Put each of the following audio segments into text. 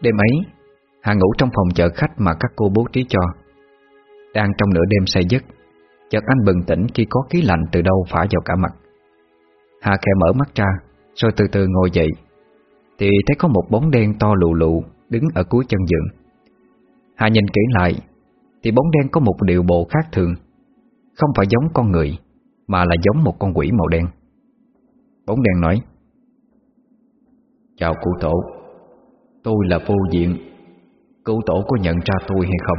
Đêm ấy, Hà ngủ trong phòng chợ khách mà các cô bố trí cho. Đang trong nửa đêm say giấc, Chợt anh bừng tỉnh khi có khí lạnh từ đâu phả vào cả mặt. Hà khẽ mở mắt ra, Rồi từ từ ngồi dậy. Thì thấy có một bóng đen to lù lù Đứng ở cuối chân giường. Hà nhìn kỹ lại, Thì bóng đen có một điệu bộ khác thường. Không phải giống con người, Mà là giống một con quỷ màu đen. Bóng đen nói, Chào cụ tổ. Tôi là vô diện. Cụ tổ có nhận ra tôi hay không?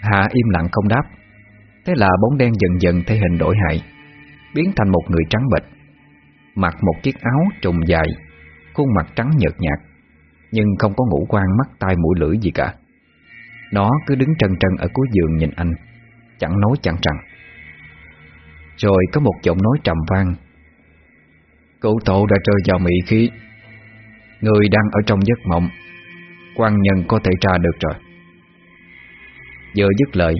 Hạ im lặng không đáp. Thế là bóng đen dần dần thể hình đổi hại, Biến thành một người trắng bệch. Mặc một chiếc áo trùng dài, Khuôn mặt trắng nhợt nhạt, Nhưng không có ngũ quan mắt tai mũi lưỡi gì cả. Nó cứ đứng trân trân ở cuối giường nhìn anh, Chẳng nói chẳng rằng. Rồi có một giọng nói trầm vang. Cụ tổ đã rơi vào mỹ khí. Người đang ở trong giấc mộng quan nhân có thể tra được rồi. Vừa dứt lời,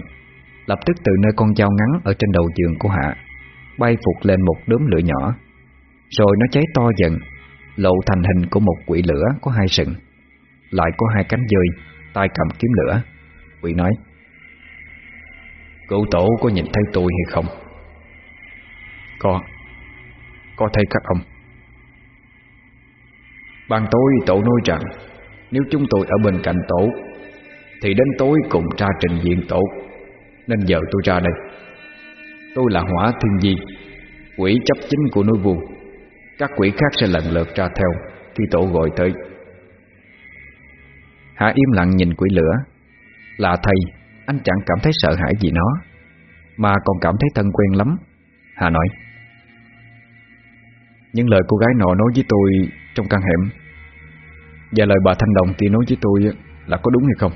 Lập tức từ nơi con dao ngắn Ở trên đầu giường của Hạ, Bay phục lên một đốm lửa nhỏ. Rồi nó cháy to dần, Lộ thành hình của một quỷ lửa có hai sừng. Lại có hai cánh dơi, tay cầm kiếm lửa. Quỷ nói Cụ tổ có nhìn thấy tôi hay không? Có. Có thấy các ông. Ban tối tổ nói rằng, Nếu chúng tôi ở bên cạnh tổ, Thì đến tối cùng tra trình diện tổ. Nên giờ tôi ra đây. Tôi là hỏa thiên di, Quỷ chấp chính của núi vua Các quỷ khác sẽ lần lượt ra theo Khi tổ gọi tới. Hạ im lặng nhìn quỷ lửa. Là thầy, Anh chẳng cảm thấy sợ hãi gì nó, Mà còn cảm thấy thân quen lắm Hà nói. Những lời cô gái nọ nói với tôi trong căn hẻm. Và lời bà Thanh Đồng kia nói với tôi Là có đúng hay không?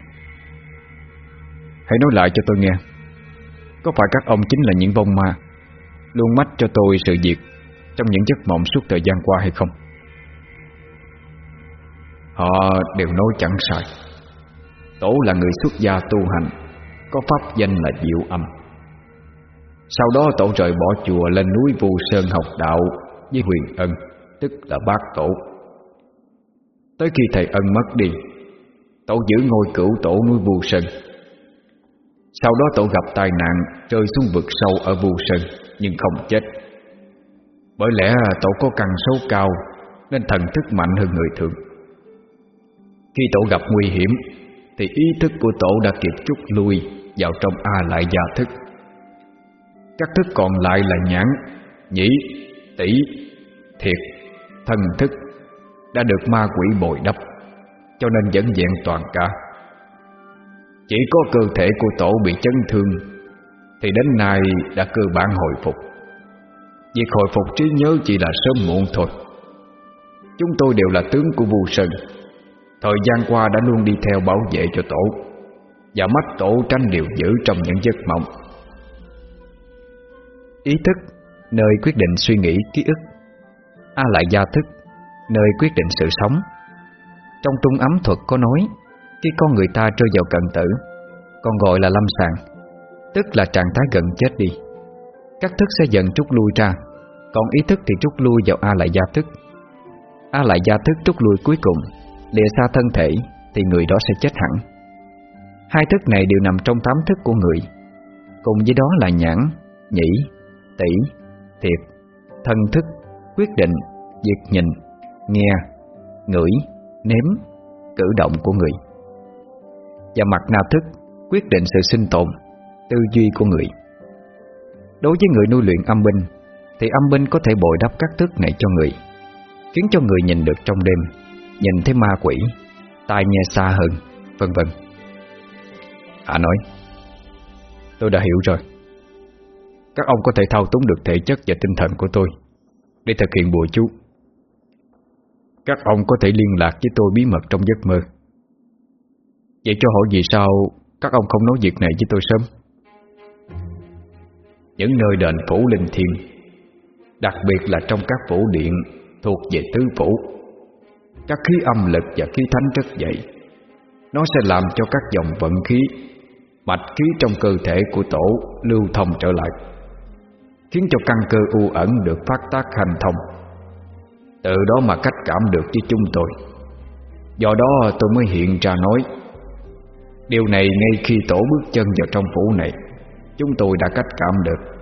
Hãy nói lại cho tôi nghe. Có phải các ông chính là những vong ma, Luôn mách cho tôi sự việc Trong những giấc mộng suốt thời gian qua hay không? Họ đều nói chẳng sai. Tổ là người xuất gia tu hành, Có pháp danh là Diệu Âm. Sau đó tổ rời bỏ chùa lên núi Vu Sơn học đạo Với Huyền Ân, Tức là bác tổ. Tới khi thầy Ân mất đi, Tổ giữ ngôi cửu tổ núi Vu Sơn. Sau đó tổ gặp tai nạn Rơi xuống vực sâu ở Vu Sơn, Nhưng không chết. Bởi lẽ tổ có căn số cao, Nên thần thức mạnh hơn người thường. Khi tổ gặp nguy hiểm, Thì ý thức của tổ đã kịp rút lui Vào trong A lại gia thức. Các thức còn lại là nhãn, Nhĩ Tỷ Thiệt Thần thức đã được ma quỷ bồi đắp, Cho nên vẫn vẹn toàn cả. Chỉ có cơ thể của tổ bị chấn thương, Thì đến nay đã cơ bản hồi phục. Việc hồi phục trí nhớ chỉ là sớm muộn thôi. Chúng tôi đều là tướng của Vu Sơn. Thời gian qua đã luôn đi theo bảo vệ cho tổ, Và mắt tổ tranh điều giữ trong những giấc mộng. Ý thức, Nơi quyết định suy nghĩ, ký ức A lại gia thức. Nơi quyết định sự sống. Trong trung ấm thuật có nói Khi con người ta rơi vào cận tử Còn gọi là lâm sàng Tức là trạng thái gần chết đi. Các thức sẽ dần trút lui ra Còn ý thức thì trút lui vào A lại gia thức. A lại gia thức trút lui cuối cùng Lìa xa thân thể Thì người đó sẽ chết hẳn. Hai thức này đều nằm trong tám thức của người. Cùng với đó là nhãn, nhĩ, tỷ, thiệt, thân thức, quyết định, việc nhìn, nghe, ngửi, nếm, cử động của người. Và mặt na thức quyết định sự sinh tồn, tư duy của người. Đối với người nuôi luyện âm binh Thì âm binh có thể bồi đắp các thức này cho người Khiến cho người nhìn được trong đêm Nhìn thấy ma quỷ Tai nghe xa hơn Vân vân. Hạ nói Tôi đã hiểu rồi. Các ông có thể thao túng được thể chất và tinh thần của tôi Để thực hiện bùa chú. Các ông có thể liên lạc với tôi bí mật trong giấc mơ. Vậy cho hỏi vì sao Các ông không nói việc này với tôi sớm? Những nơi đền phủ linh thiêng, Đặc biệt là trong các phủ điện Thuộc về tứ phủ, các khí âm lực và khí thánh rất dậy Nó sẽ làm cho các dòng vận khí, Mạch khí trong cơ thể của tổ lưu thông trở lại, Khiến cho căn cơ u ẩn được phát tác hành thông. Từ đó mà cách cảm được với chúng tôi. Do đó tôi mới hiện ra nói, Điều này ngay khi tổ bước chân vào trong phủ này, Chúng tôi đã cách cảm được.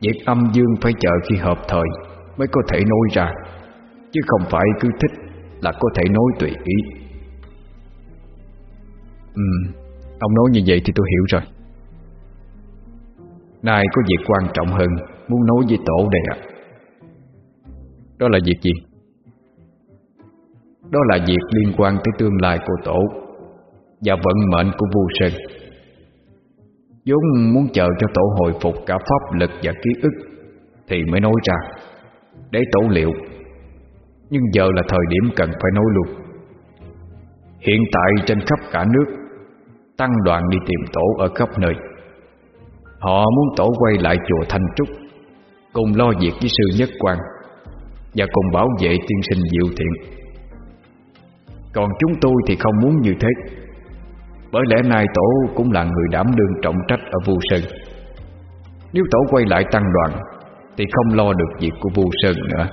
Việc âm dương phải chờ khi hợp thời Mới có thể nói ra, Chứ không phải cứ thích Là có thể nói tùy ý. Ừ Ông nói như vậy thì tôi hiểu rồi. Nay có việc quan trọng hơn Muốn nói với tổ đây ạ. Đó là việc gì? Đó là việc liên quan tới tương lai của tổ Và vận mệnh của vua Sơn. Vốn muốn chờ cho tổ hồi phục cả pháp lực và ký ức Thì mới nói ra, Để tổ liệu. Nhưng giờ là thời điểm cần phải nói luôn. Hiện tại trên khắp cả nước, Tăng đoàn đi tìm tổ ở khắp nơi. Họ muốn tổ quay lại chùa Thanh Trúc, Cùng lo việc với sư nhất quan và cùng bảo vệ tiên sinh diệu thiện. Còn chúng tôi thì không muốn như thế. Bởi lẽ nay tổ cũng là người đảm đương trọng trách ở Vu Sơn. Nếu tổ quay lại tăng đoàn, Thì không lo được việc của Vu Sơn nữa.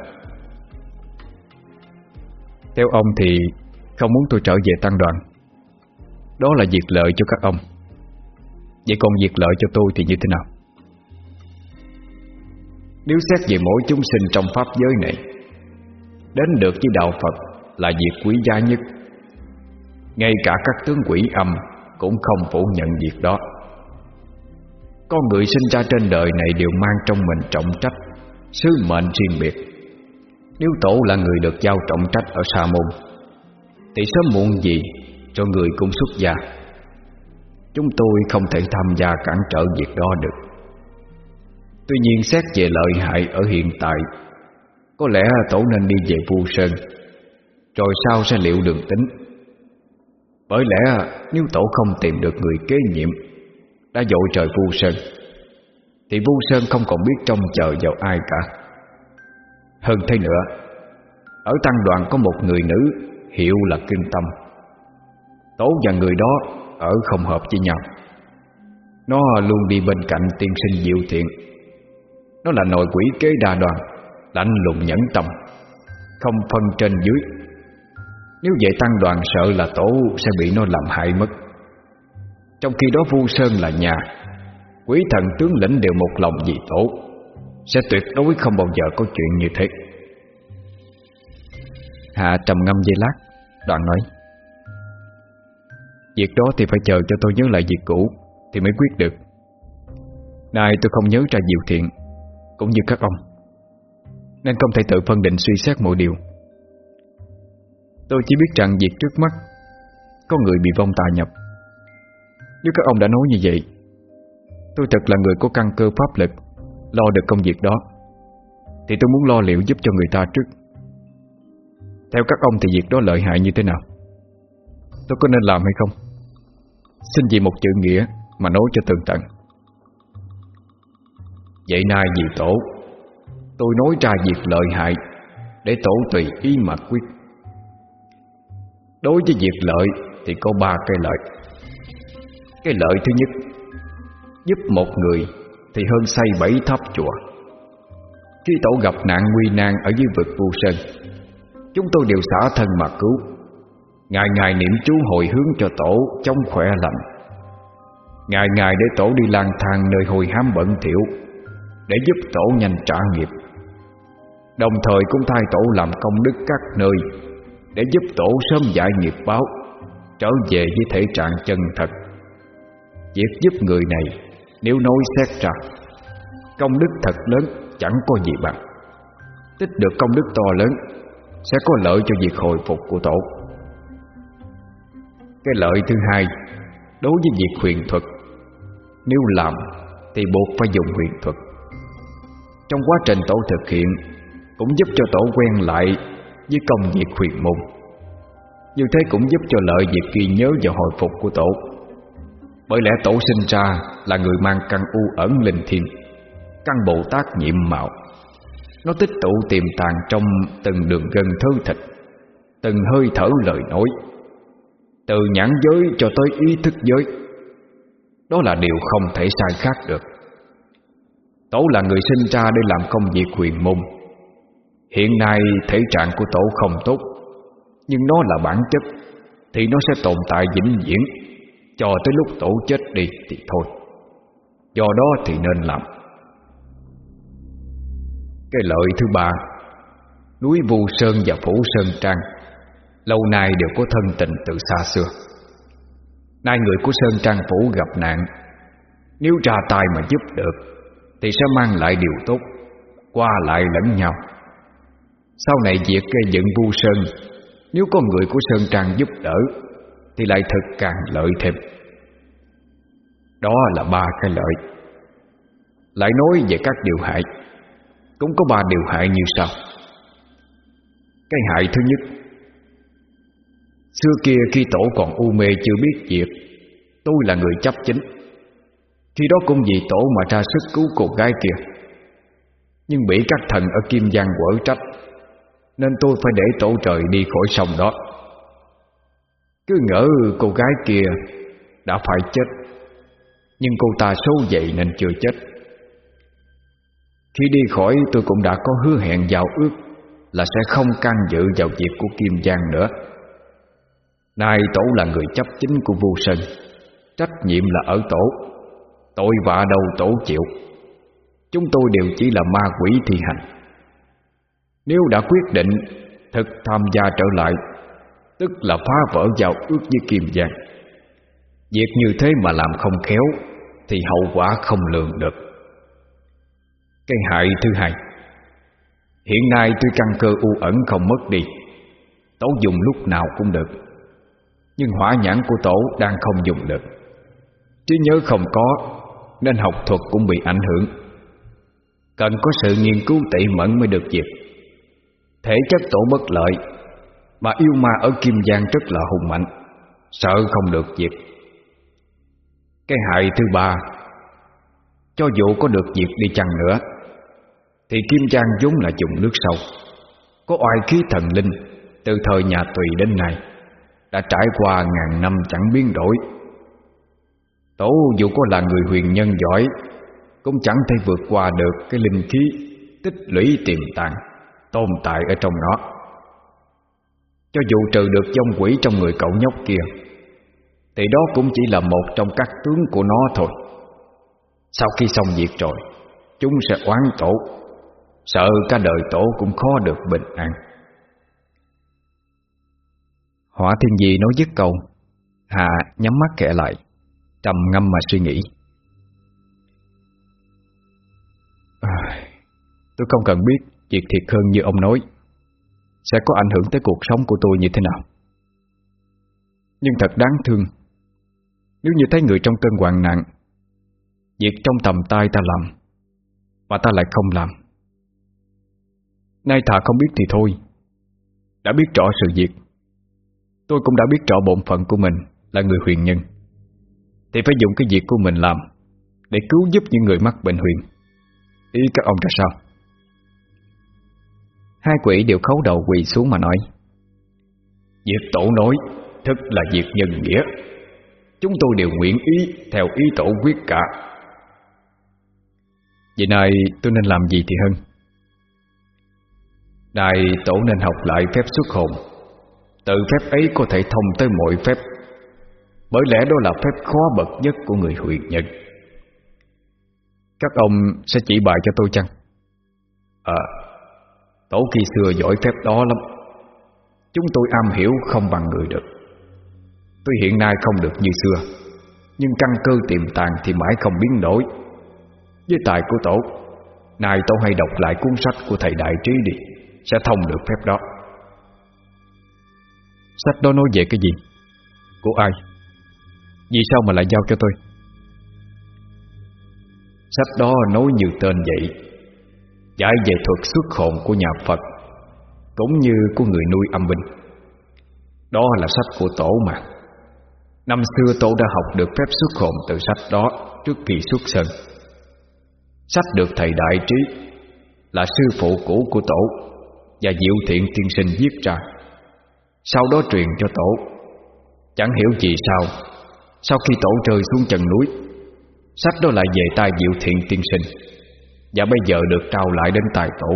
Theo ông thì không muốn tôi trở về tăng đoàn. Đó là việc lợi cho các ông. Vậy còn việc lợi cho tôi thì như thế nào? Nếu xét về mỗi chúng sinh trong pháp giới này, Đến được với đạo Phật là việc quý giá nhất. Ngay cả các tướng quỷ âm cũng không phủ nhận việc đó. Con người sinh ra trên đời này đều mang trong mình trọng trách, Sứ mệnh riêng biệt. Nếu tổ là người được giao trọng trách ở Sa Môn, Thì sớm muộn gì cho người cũng xuất gia. Chúng tôi không thể tham gia cản trở việc đó được. Tuy nhiên xét về lợi hại ở hiện tại, Có lẽ tổ nên đi về Vu Sơn. Rồi sau sẽ liệu đường tính. Bởi lẽ nếu tổ không tìm được người kế nhiệm Đã dội trời Vu Sơn, Thì Vu Sơn không còn biết trông chờ vào ai cả. Hơn thế nữa, Ở tăng đoàn có một người nữ Hiệu là Kinh Tâm. Tổ và người đó ở không hợp với nhau. Nó luôn đi bên cạnh tiên sinh diệu thiện. Nó là nội quỷ kế đa đoàn, Lạnh lùng nhẫn tâm, Không phân trên dưới. Nếu vậy tăng đoàn sợ là tổ sẽ bị nó làm hại mất. Trong khi đó Vu Sơn là nhà Quý thần tướng lĩnh đều một lòng vì tổ, Sẽ tuyệt đối không bao giờ có chuyện như thế. Hạ trầm ngâm dây lát Đoàn nói, Việc đó thì phải chờ cho tôi nhớ lại việc cũ Thì mới quyết được. Nay tôi không nhớ ra diệu thiện cũng như các ông. Nên không thể tự phân định suy xét mọi điều. Tôi chỉ biết rằng việc trước mắt, Có người bị vong tà nhập. Nếu các ông đã nói như vậy, Tôi thật là người có căn cơ pháp lực, Lo được công việc đó, Thì tôi muốn lo liệu giúp cho người ta trước. Theo các ông thì việc đó lợi hại như thế nào? Tôi có nên làm hay không? Xin vì một chữ nghĩa Mà nói cho tường tận. Vậy nay vì tổ? Tôi nói ra việc lợi hại, Để tổ tùy ý mà quyết. Đối với việc lợi Thì có ba cái lợi. Cái lợi thứ nhất, Giúp một người Thì hơn xây bảy tháp chùa. Khi tổ gặp nạn nguy nan Ở dưới vực vô sơn, Chúng tôi đều xả thân mà cứu. Ngày ngày niệm chú hồi hướng cho tổ trong khỏe lành. Ngày ngày để tổ đi lang thang Nơi hồi hám bận thiểu. Để giúp tổ nhanh trả nghiệp. Đồng thời cũng thay tổ làm công đức các nơi, Để giúp tổ sớm giải nghiệp báo, Trở về với thể trạng chân thật. Việc giúp người này, Nếu nói xét ra, Công đức thật lớn chẳng có gì bằng. Tích được công đức to lớn, Sẽ có lợi cho việc hồi phục của tổ. Cái lợi thứ hai, Đối với việc huyền thuật, Nếu làm thì buộc phải dùng huyền thuật. Trong quá trình tổ thực hiện, Cũng giúp cho tổ quen lại Với công việc huyền môn. Như thế cũng giúp cho lợi việc ghi nhớ và hồi phục của tổ. Bởi lẽ tổ sinh ra Là người mang căn u ẩn linh thiên Căn Bồ Tát nhiệm mạo. Nó tích tụ tiềm tàng trong từng đường gân thơ thịt, Từng hơi thở lời nói, từ nhãn giới cho tới ý thức giới. Đó là điều không thể sai khác được. Tổ là người sinh ra để làm công việc quyền môn. Hiện nay, thể trạng của tổ không tốt, Nhưng nó là bản chất, Thì nó sẽ tồn tại vĩnh viễn. Cho tới lúc tổ chết đi thì thôi. Do đó thì nên làm. Cái lợi thứ ba, Núi Vu Sơn và Phủ Sơn Trang Lâu nay đều có thân tình từ xa xưa. Nay người của Sơn Trang Phủ gặp nạn, Nếu ra tay mà giúp được thì sẽ mang lại điều tốt, Qua lại lẫn nhau. Sau này việc gây dựng Vu Sơn, Nếu có người của Sơn Trang giúp đỡ, Thì lại thật càng lợi thêm. Đó là ba cái lợi. Lại nói về các điều hại, Cũng có ba điều hại như sau. Cái hại thứ nhất, Xưa kia khi tổ còn u mê chưa biết việc, Tôi là người chấp chính. Khi đó cũng vì tổ mà ra sức cứu cô gái kia. Nhưng bị các thần ở Kim Giang quở trách, Nên tôi phải để tổ trời đi khỏi sông đó. Cứ ngỡ cô gái kia đã phải chết, Nhưng cô ta xấu vậy nên chưa chết. Khi đi khỏi, tôi cũng đã có hứa hẹn giao ước Là sẽ không can dự vào việc của Kim Giang nữa. Nay tổ là người chấp chính của vua Sơn, Trách nhiệm là ở tổ. Tội vạ đầu tổ chịu. Chúng tôi đều chỉ là ma quỷ thi hành. Nếu đã quyết định Thực tham gia trở lại, Tức là phá vỡ vào ước với Kim Giang. Việc như thế mà làm không khéo, Thì hậu quả không lường được. Cái hại thứ hai. Hiện nay tuy căn cơ u ẩn không mất đi, Tổ dùng lúc nào cũng được. Nhưng hỏa nhãn của tổ đang không dùng được. Trí nhớ không có nên học thuật cũng bị ảnh hưởng. Cần có sự nghiên cứu tỉ mẫn mới được việc. Thể chất tổ bất lợi Mà yêu ma ở Kim Giang rất là hùng mạnh, Sợ không được việc. Cái hại thứ ba, Cho dù có được việc đi chăng nữa, Thì Kim Giang vốn là dùng nước sâu. Có oai khí thần linh Từ thời nhà Tùy đến nay, đã trải qua ngàn năm chẳng biến đổi. Tổ dù có là người huyền nhân giỏi, cũng chẳng thể vượt qua được cái linh khí tích lũy tiềm tàng tồn tại ở trong nó. Cho dù trừ được dông quỷ trong người cậu nhóc kia, thì đó cũng chỉ là một trong các tướng của nó thôi. Sau khi xong việc rồi, chúng sẽ oán tổ, sợ cả đời tổ cũng khó được bình an. Hỏa thiên di nói dứt câu Hạ nhắm mắt kẻ lại Trầm ngâm mà suy nghĩ. À, Tôi không cần biết Việc thiệt hơn như ông nói. Sẽ có ảnh hưởng tới cuộc sống của tôi như thế nào. Nhưng thật đáng thương Nếu như thấy người trong cơn hoạn nạn Việc trong tầm tay ta làm Mà ta lại không làm. Nay thà không biết thì thôi Đã biết rõ sự việc. Tôi cũng đã biết rõ bổn phận của mình Là người huyền nhân. Thì phải dùng cái việc của mình làm Để cứu giúp những người mắc bệnh huyền. Ý các ông ra sao? Hai quỷ đều khấu đầu quỳ xuống mà nói, Việc tổ nói Thật là việc nhân nghĩa. Chúng tôi đều nguyện ý Theo ý tổ quyết cả. Vậy này, tôi nên làm gì thì hơn? Này tổ nên học lại phép xuất hồn. Tự phép ấy có thể thông tới mọi phép bởi lẽ đó là phép khó bậc nhất của người huyền nhân Các ông sẽ chỉ bài cho tôi chăng? Ờ Tổ khi xưa giỏi phép đó lắm. Chúng tôi am hiểu không bằng người được. Tôi hiện nay không được như xưa Nhưng căn cơ tiềm tàng thì mãi không biến đổi. Với tài của tổ Này tổ hay đọc lại cuốn sách của thầy Đại Trí đi Sẽ thông được phép đó. Sách đó nói về cái gì? Của ai vì sao mà lại giao cho tôi? Sách đó nói như tên vậy. Giải về thuật xuất hồn của nhà Phật, Cũng như của người nuôi âm binh. Đó là sách của tổ mà. Năm xưa tổ đã học được phép xuất hồn từ sách đó Trước khi xuất sân. Sách được thầy đại trí, Là sư phụ cũ của tổ, Và diệu thiện tiên sinh viết ra. Sau đó truyền cho tổ. Chẳng hiểu gì sao sau khi tổ rơi xuống trần núi Sách đó lại về tay Diệu Thiện tiên sinh Và bây giờ được trao lại đến tài tổ.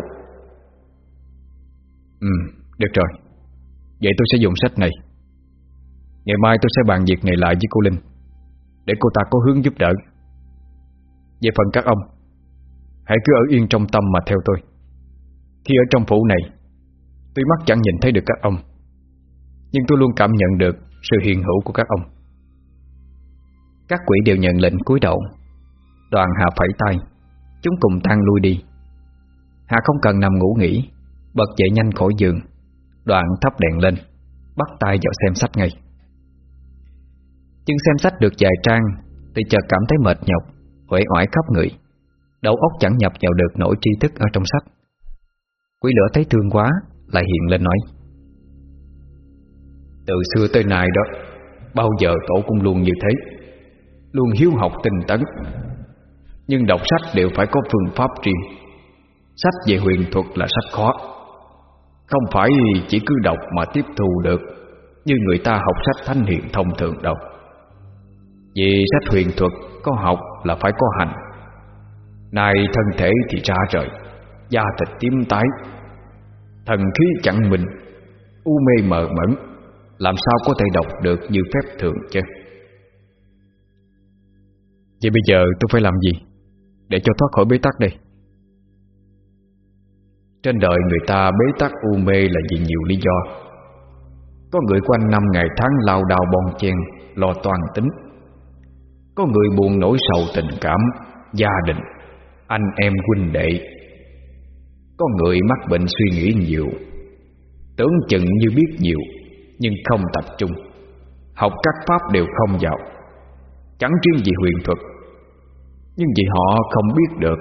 Ừ, được rồi. Vậy tôi sẽ dùng sách này. Ngày mai tôi sẽ bàn việc này lại với cô Linh Để cô ta có hướng giúp đỡ. Về phần các ông Hãy cứ ở yên trong tâm mà theo tôi. Khi ở trong phủ này Tuy mắt chẳng nhìn thấy được các ông Nhưng tôi luôn cảm nhận được Sự hiện hữu của các ông. Các quỷ đều nhận lệnh cúi đầu. Đoàn hạ phẩy tay, Chúng cùng tan lui đi. Hạ không cần nằm ngủ nghỉ, Bật dậy nhanh khỏi giường. Đoạn thắp đèn lên, Bắt tay vào xem sách ngay. Nhưng xem sách được vài trang, Thì chợt cảm thấy mệt nhọc Huệ oải khắp người. Đầu óc chẳng nhập vào được nỗi tri thức ở trong sách. Quỷ lửa thấy thương quá, Lại hiện lên nói. Từ xưa tới nay đó, Bao giờ tổ cũng luôn như thế. Luôn hiếu học tinh tấn. Nhưng đọc sách đều phải có phương pháp riêng. Sách về huyền thuật là sách khó. Không phải chỉ cứ đọc mà tiếp thu được, Như người ta học sách thánh hiện thông thường đâu. Vì sách huyền thuật có học là phải có hành. Này thân thể thì ra rời, Da thịt tím tái. Thần khí chẳng mình, U mê mờ mẫn, Làm sao có thể đọc được như phép thường chứ? Vậy bây giờ tôi phải làm gì? Để cho thoát khỏi bế tắc đây. Trên đời người ta bế tắc u mê là vì nhiều lý do. Có người quanh năm ngày tháng lao đao bon chen, Lo toàn tính. Có người buồn nỗi sầu tình cảm, Gia đình, Anh em huynh đệ. Có người mắc bệnh suy nghĩ nhiều. Tưởng chừng như biết nhiều, Nhưng không tập trung. Học các pháp đều không vào. Chẳng riêng gì huyền thuật, Nhưng vì họ không biết được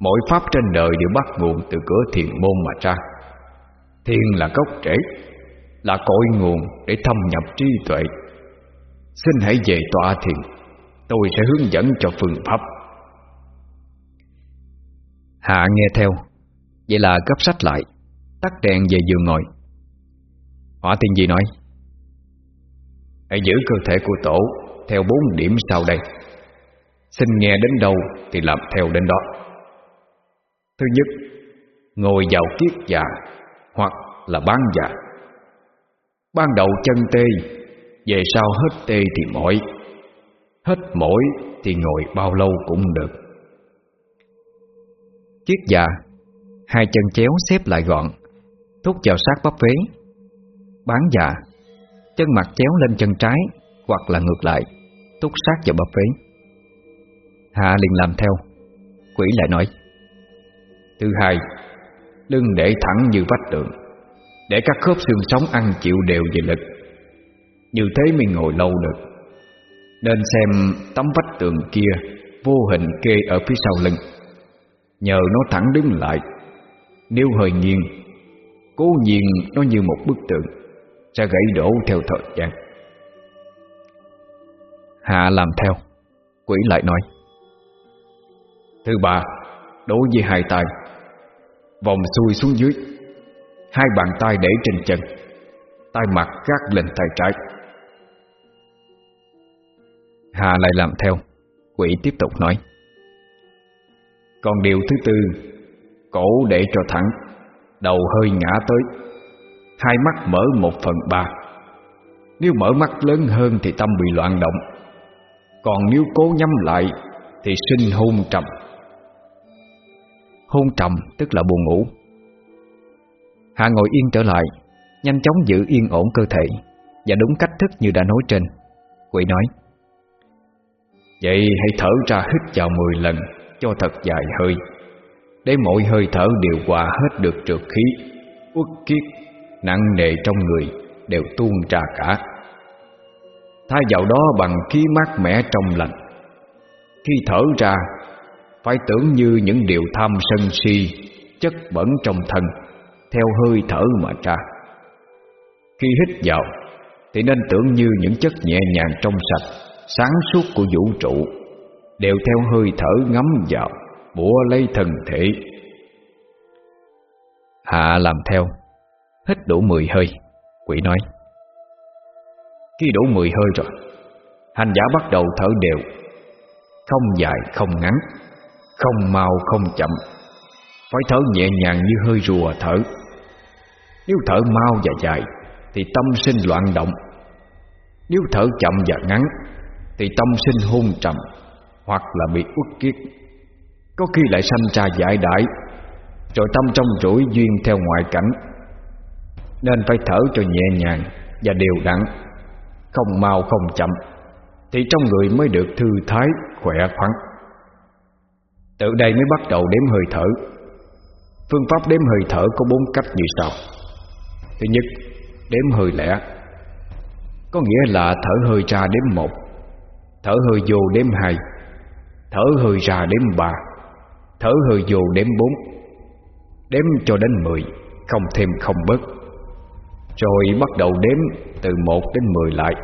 Mỗi pháp trên đời đều bắt nguồn từ cửa thiền môn mà ra. Thiền là gốc rễ, Là cội nguồn để thâm nhập trí tuệ. Xin hãy về tọa thiền, Tôi sẽ hướng dẫn cho phương pháp. Hạ nghe theo, Vậy là gấp sách lại, Tắt đèn về giường ngồi. Hỏa tiên gì nói, Hãy giữ cơ thể của tổ theo bốn điểm sau đây. Xin nghe đến đâu thì làm theo đến đó. Thứ nhất, Ngồi vào kiết già Hoặc là bán già. Ban đầu chân tê, Về sau hết tê thì mỏi. Hết mỏi thì ngồi bao lâu cũng được. Kiết già, Hai chân chéo xếp lại gọn, Thúc vào sát bắp phế. Bán già, Chân mặt chéo lên chân trái hoặc là ngược lại Túc sát vào bắp phế, Hạ liền làm theo Quỷ lại nói. Thứ hai Lưng để thẳng như vách tường Để các khớp xương sống ăn chịu đều về lực. Như thế mới ngồi lâu được. Nên xem tấm vách tường kia Vô hình kê ở phía sau lưng. Nhờ nó thẳng đứng lại Nếu hơi nghiêng Cố nhiên nó như một bức tượng Sẽ gãy đổ theo thời gian. Hạ làm theo. Quỷ lại nói, Thứ ba, Đối với hai tay. Vòng xuôi xuống dưới. Hai bàn tay để trên chân. Tay mặt gác lên tay trái. Hà lại làm theo. Quỷ tiếp tục nói, Còn điều thứ tư, Cổ để cho thẳng. Đầu hơi ngã tới. Hai mắt mở một phần ba. Nếu mở mắt lớn hơn Thì tâm bị loạn động. Còn nếu cố nhắm lại, Thì sinh hôn trầm. Hôn trầm tức là buồn ngủ. Hạ ngồi yên trở lại, Nhanh chóng giữ yên ổn cơ thể, Và đúng cách thức như đã nói trên. Quỷ nói, Vậy hãy thở ra hít vào 10 lần, Cho thật dài hơi, Để mỗi hơi thở đều hòa hết được trượt khí, Uất kiết Nặng nề trong người Đều tuôn ra cả. Thay vào đó bằng khí mát mẻ trong lành. Khi thở ra, phải tưởng như những điều tham sân si Chất bẩn trong thân, Theo hơi thở mà ra. Khi hít vào, Thì nên tưởng như những chất nhẹ nhàng trong sạch, Sáng suốt của vũ trụ, Đều theo hơi thở ngắm vào, Bủa lấy thân thể. Hạ làm theo. Hít đủ 10 hơi, Quỷ nói. Khi đủ 10 hơi rồi, Hành giả bắt đầu thở đều. Không dài, không ngắn, không mau, không chậm. Phải thở nhẹ nhàng như hơi rùa thở. Nếu thở mau và dài, Thì tâm sinh loạn động. Nếu thở chậm và ngắn, Thì tâm sinh hôn trầm Hoặc là bị uất kiết Có khi lại sanh ra giải đãi, Rồi tâm trong rủi duyên theo ngoại cảnh. Nên phải thở cho nhẹ nhàng Và đều đặn. Không mau không chậm Thì trong người mới được thư thái khỏe khoắn. Từ đây mới bắt đầu đếm hơi thở. Phương pháp đếm hơi thở có bốn cách như sau. Thứ nhất, đếm hơi lẻ. Có nghĩa là thở hơi ra đếm một Thở hơi vô đếm hai Thở hơi ra đếm ba Thở hơi vô đếm bốn Đếm cho đến mười Không thêm không bớt. Rồi bắt đầu đếm từ một đến mười lại.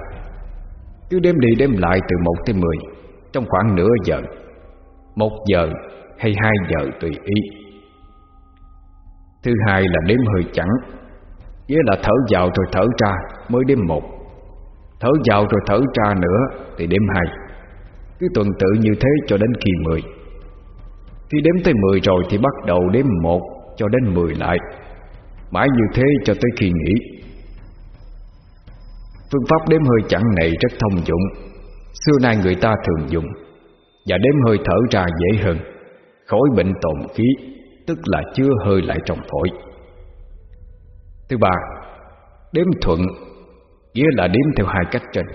Cứ đếm đi đếm lại từ một tới mười, Trong khoảng nửa giờ, Một giờ hay hai giờ tùy ý. Thứ hai là đếm hơi chẵn, Nghĩa là thở vào rồi thở ra mới đếm một. Thở vào rồi thở ra nữa thì đếm hai. Cứ tuần tự như thế cho đến khi mười. Khi đếm tới mười rồi thì bắt đầu đếm một cho đến mười lại. Mãi như thế cho tới khi nghỉ. Phương pháp đếm hơi chẳng này rất thông dụng. Xưa nay người ta thường dùng, Và đếm hơi thở ra dễ hơn. Khỏi bệnh tồn khí, Tức là chưa hơi lại trong phổi. Thứ ba, Đếm thuận, Nghĩa là đếm theo hai cách trên.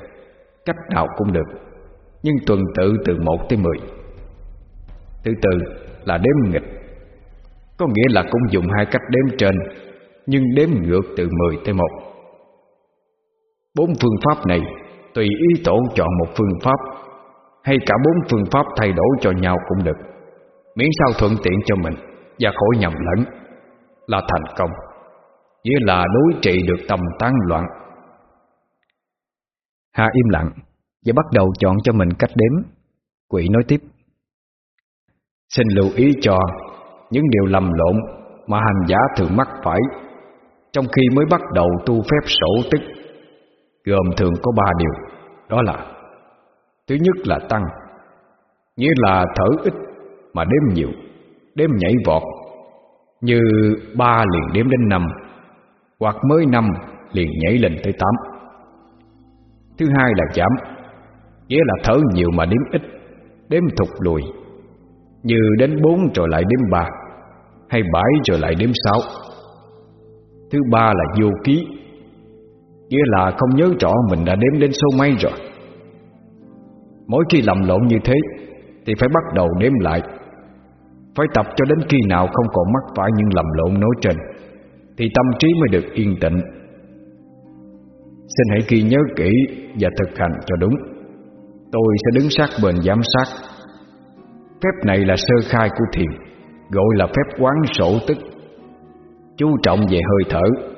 Cách nào cũng được, Nhưng tuần tự từ 1 tới 10 Thứ tư là đếm nghịch, Có nghĩa là cũng dùng hai cách đếm trên, Nhưng đếm ngược từ 10 tới 1 Bốn phương pháp này Tùy ý tổ chọn một phương pháp, Hay cả bốn phương pháp thay đổi cho nhau cũng được. Miễn sao thuận tiện cho mình Và khỏi nhầm lẫn Là thành công. Nghĩa là đối trị được tâm tán loạn. Hà im lặng Và bắt đầu chọn cho mình cách đếm. Quỷ nói tiếp. Xin lưu ý cho Những điều lầm lộn Mà hành giả thường mắc phải Trong khi mới bắt đầu tu phép sổ tức Gồm thường có ba điều. Đó là, Thứ nhất là tăng, Nghĩa là thở ít mà đếm nhiều, Đếm nhảy vọt. Như ba liền đếm đến năm, Hoặc mới năm liền nhảy lên tới tám. Thứ hai là giảm, Nghĩa là thở nhiều mà đếm ít, Đếm thụt lùi. Như đến bốn rồi lại đếm ba, Hay bảy rồi lại đếm sáu. Thứ ba là vô ký Nghĩa là không nhớ rõ mình đã đếm đến số mấy rồi. Mỗi khi lầm lộn như thế, Thì phải bắt đầu đếm lại. Phải tập cho đến khi nào không còn mắc phải những lầm lộn nói trên, Thì tâm trí mới được yên tĩnh. Xin hãy ghi nhớ kỹ và thực hành cho đúng. Tôi sẽ đứng sát bên giám sát. Phép này là sơ khai của thiền, Gọi là phép quán sổ tức. Chú trọng về hơi thở.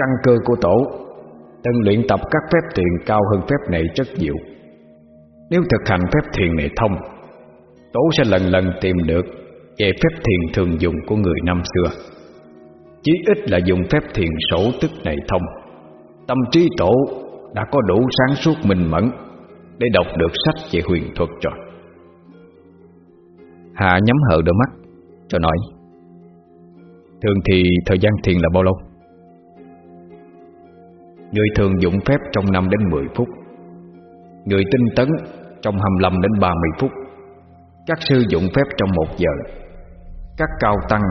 Căn cơ của tổ Từng luyện tập các phép thiền cao hơn phép này rất nhiều. Nếu thực hành phép thiền này thông, Tổ sẽ lần lần tìm được Về phép thiền thường dùng của người năm xưa. Chí ít là dùng phép thiền sổ tức này thông. Tâm trí tổ đã có đủ sáng suốt minh mẫn Để đọc được sách về huyền thuật rồi Hạ nhắm hờ đôi mắt, cho nói, Thường thì thời gian thiền là bao lâu? Người thường dụng phép trong 5 đến 10 phút. Người tinh tấn trong 25 đến 30 phút. Các sư dụng phép trong 1 giờ. Các cao tăng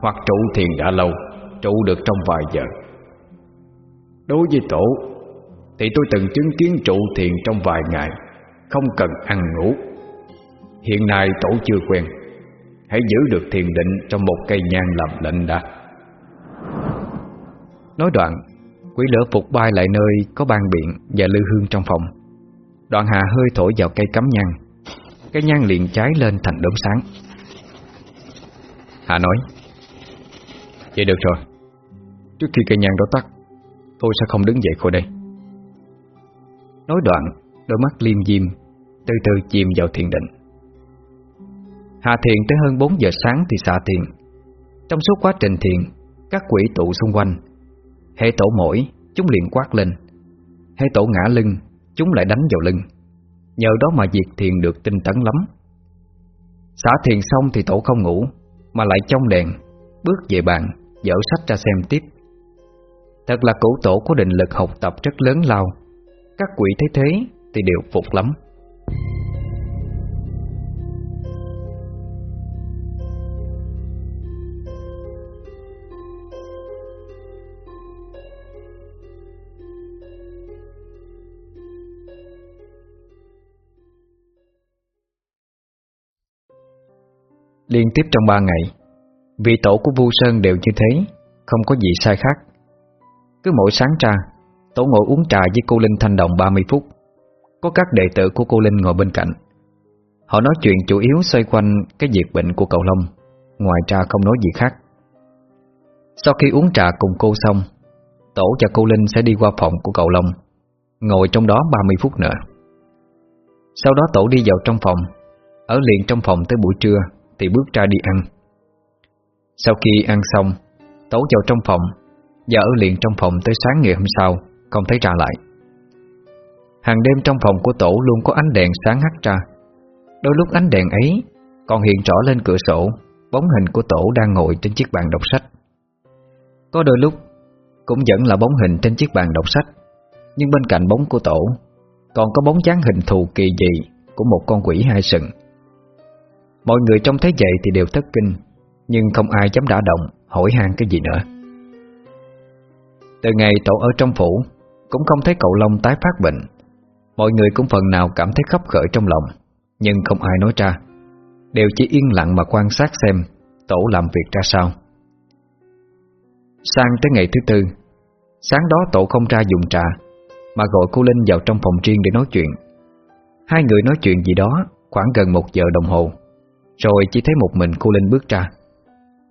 hoặc trụ thiền đã lâu, Trụ được trong vài giờ. Đối với tổ, Thì tôi từng chứng kiến trụ thiền trong vài ngày, Không cần ăn ngủ. Hiện nay tổ chưa quen. Hãy giữ được thiền định trong một cây nhang làm lệnh đã. Nói đoạn Quỷ lửa phục bay lại nơi có ban biện và lư hương trong phòng. Đoạn hà hơi thổi vào cây cắm nhang. Cây nhang liền cháy lên thành đốm sáng. Hà nói, Vậy được rồi. Trước khi cây nhang đó tắt, Tôi sẽ không đứng dậy khỏi đây. Nói đoạn, Đôi mắt liêm diêm, Từ từ chìm vào thiền định. Hà thiền tới hơn 4 giờ sáng thì xả thiền. Trong suốt quá trình thiền, Các quỷ tụ xung quanh Hệ tổ mỗi Chúng liền quát lên. Hệ tổ ngã lưng, Chúng lại đánh vào lưng. Nhờ đó mà diệt thiền được tinh tấn lắm. Xả thiền xong thì tổ không ngủ, Mà lại trong đèn, Bước về bàn, Dở sách ra xem tiếp. Thật là cổ tổ có định lực học tập rất lớn lao. Các quỷ thấy thế thì đều phục lắm. Liên tiếp trong ba ngày. Vị tổ của Vu Sơn đều như thế, Không có gì sai khác. Cứ mỗi sáng ra Tổ ngồi uống trà với cô Linh Thanh Đồng 30 phút. Có các đệ tử của cô Linh ngồi bên cạnh. Họ nói chuyện chủ yếu xoay quanh Cái việc bệnh của cậu Long, Ngoài ra không nói gì khác. Sau khi uống trà cùng cô xong, Tổ và cô Linh sẽ đi qua phòng của cậu Long, Ngồi trong đó 30 phút nữa. Sau đó Tổ đi vào trong phòng, Ở liền trong phòng tới buổi trưa thì bước ra đi ăn. Sau khi ăn xong, Tấu vào trong phòng Và ở liền trong phòng tới sáng ngày hôm sau, Không thấy ra lại. Hàng đêm trong phòng của tổ luôn có ánh đèn sáng hắt ra. Đôi lúc ánh đèn ấy Còn hiện rõ lên cửa sổ, Bóng hình của tổ đang ngồi trên chiếc bàn đọc sách. Có đôi lúc Cũng vẫn là bóng hình trên chiếc bàn đọc sách, Nhưng bên cạnh bóng của tổ Còn có bóng dáng hình thù kỳ dị Của một con quỷ hai sừng. Mọi người trông thấy vậy thì đều thất kinh, Nhưng không ai dám đả động, Hỏi han cái gì nữa. Từ ngày tổ ở trong phủ, Cũng không thấy cậu Long tái phát bệnh. Mọi người cũng phần nào cảm thấy khóc khởi trong lòng, Nhưng không ai nói ra. Đều chỉ yên lặng mà quan sát xem Tổ làm việc ra sao. Sang tới ngày thứ tư, Sáng đó tổ không ra dùng trà, Mà gọi cô Linh vào trong phòng riêng để nói chuyện. Hai người nói chuyện gì đó Khoảng gần một giờ đồng hồ rồi chỉ thấy một mình cô Linh bước ra.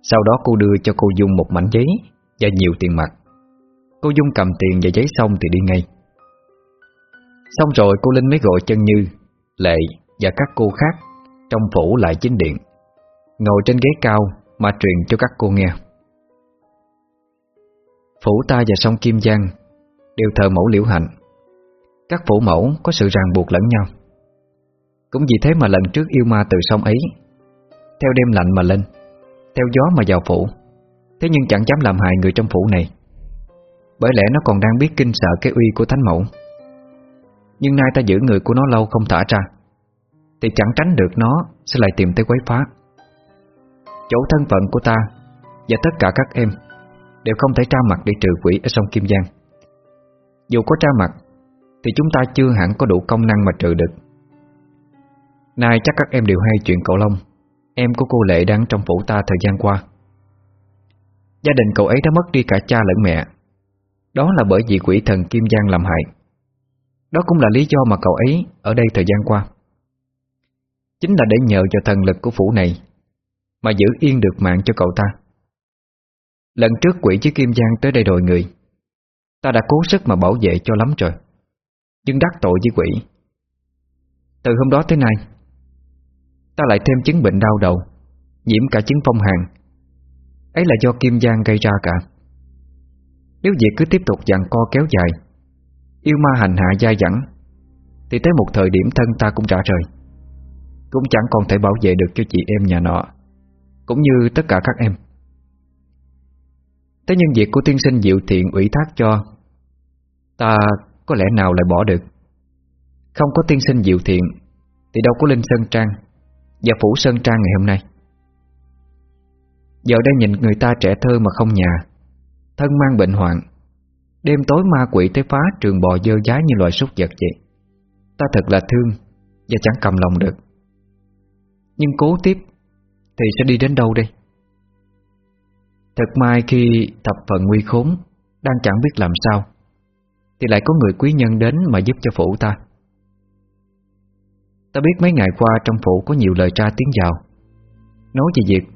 Sau đó cô đưa cho cô Dung một mảnh giấy Và nhiều tiền mặt. Cô Dung cầm tiền và giấy xong thì đi ngay. Xong rồi cô Linh mới gọi chân Như, Lệ và các cô khác Trong phủ lại chính điện. Ngồi trên ghế cao Mà truyền cho các cô nghe. Phủ ta và sông Kim Giang Đều thờ mẫu liễu hạnh. Các phủ mẫu có sự ràng buộc lẫn nhau. Cũng vì thế mà lần trước yêu ma từ sông ấy theo đêm lạnh mà lên, Theo gió mà vào phủ. Thế nhưng chẳng dám làm hại người trong phủ này. Bởi lẽ nó còn đang biết kinh sợ cái uy của thánh mẫu. Nhưng nay ta giữ người của nó lâu không thả ra, Thì chẳng tránh được nó Sẽ lại tìm tới quấy phá. Chỗ thân phận của ta Và tất cả các em Đều không thể tra mặt để trừ quỷ ở sông Kim Giang. Dù có tra mặt, Thì chúng ta chưa hẳn có đủ công năng mà trừ được. Nay chắc các em đều hay chuyện cậu Long Em của cô Lệ đang trong phủ ta thời gian qua. Gia đình cậu ấy đã mất đi cả cha lẫn mẹ. Đó là bởi vì quỷ thần Kim Giang làm hại. Đó cũng là lý do mà cậu ấy ở đây thời gian qua. Chính là để nhờ cho thần lực của phủ này Mà giữ yên được mạng cho cậu ta. Lần trước quỷ chứ Kim Giang tới đây đòi người, Ta đã cố sức mà bảo vệ cho lắm rồi, Nhưng đắc tội với quỷ. Từ hôm đó tới nay Ta lại thêm chứng bệnh đau đầu, Nhiễm cả chứng phong hàn. Ấy là do Kim Giang gây ra cả. Nếu việc cứ tiếp tục dặn co kéo dài, Yêu ma hành hạ dai dẳng, Thì tới một thời điểm thân ta cũng trả rời Cũng chẳng còn thể bảo vệ được cho chị em nhà nọ, Cũng như tất cả các em. Thế nhưng việc của tiên sinh diệu thiện ủy thác cho, Ta có lẽ nào lại bỏ được? Không có tiên sinh diệu thiện, Thì đâu có Linh Sơn Trang và Phủ Sơn Trang ngày hôm nay. Giờ đây nhìn người ta trẻ thơ mà không nhà, Thân mang bệnh hoạn, Đêm tối ma quỷ tới phá trường bò dơ giá như loài súc vật vậy. Ta thật là thương Và chẳng cầm lòng được. Nhưng cố tiếp Thì sẽ đi đến đâu đây? Thật may khi thập phần nguy khốn Đang chẳng biết làm sao, Thì lại có người quý nhân đến mà giúp cho phủ ta. Ta biết mấy ngày qua trong phủ có nhiều lời tra tiếng vào. Nói về việc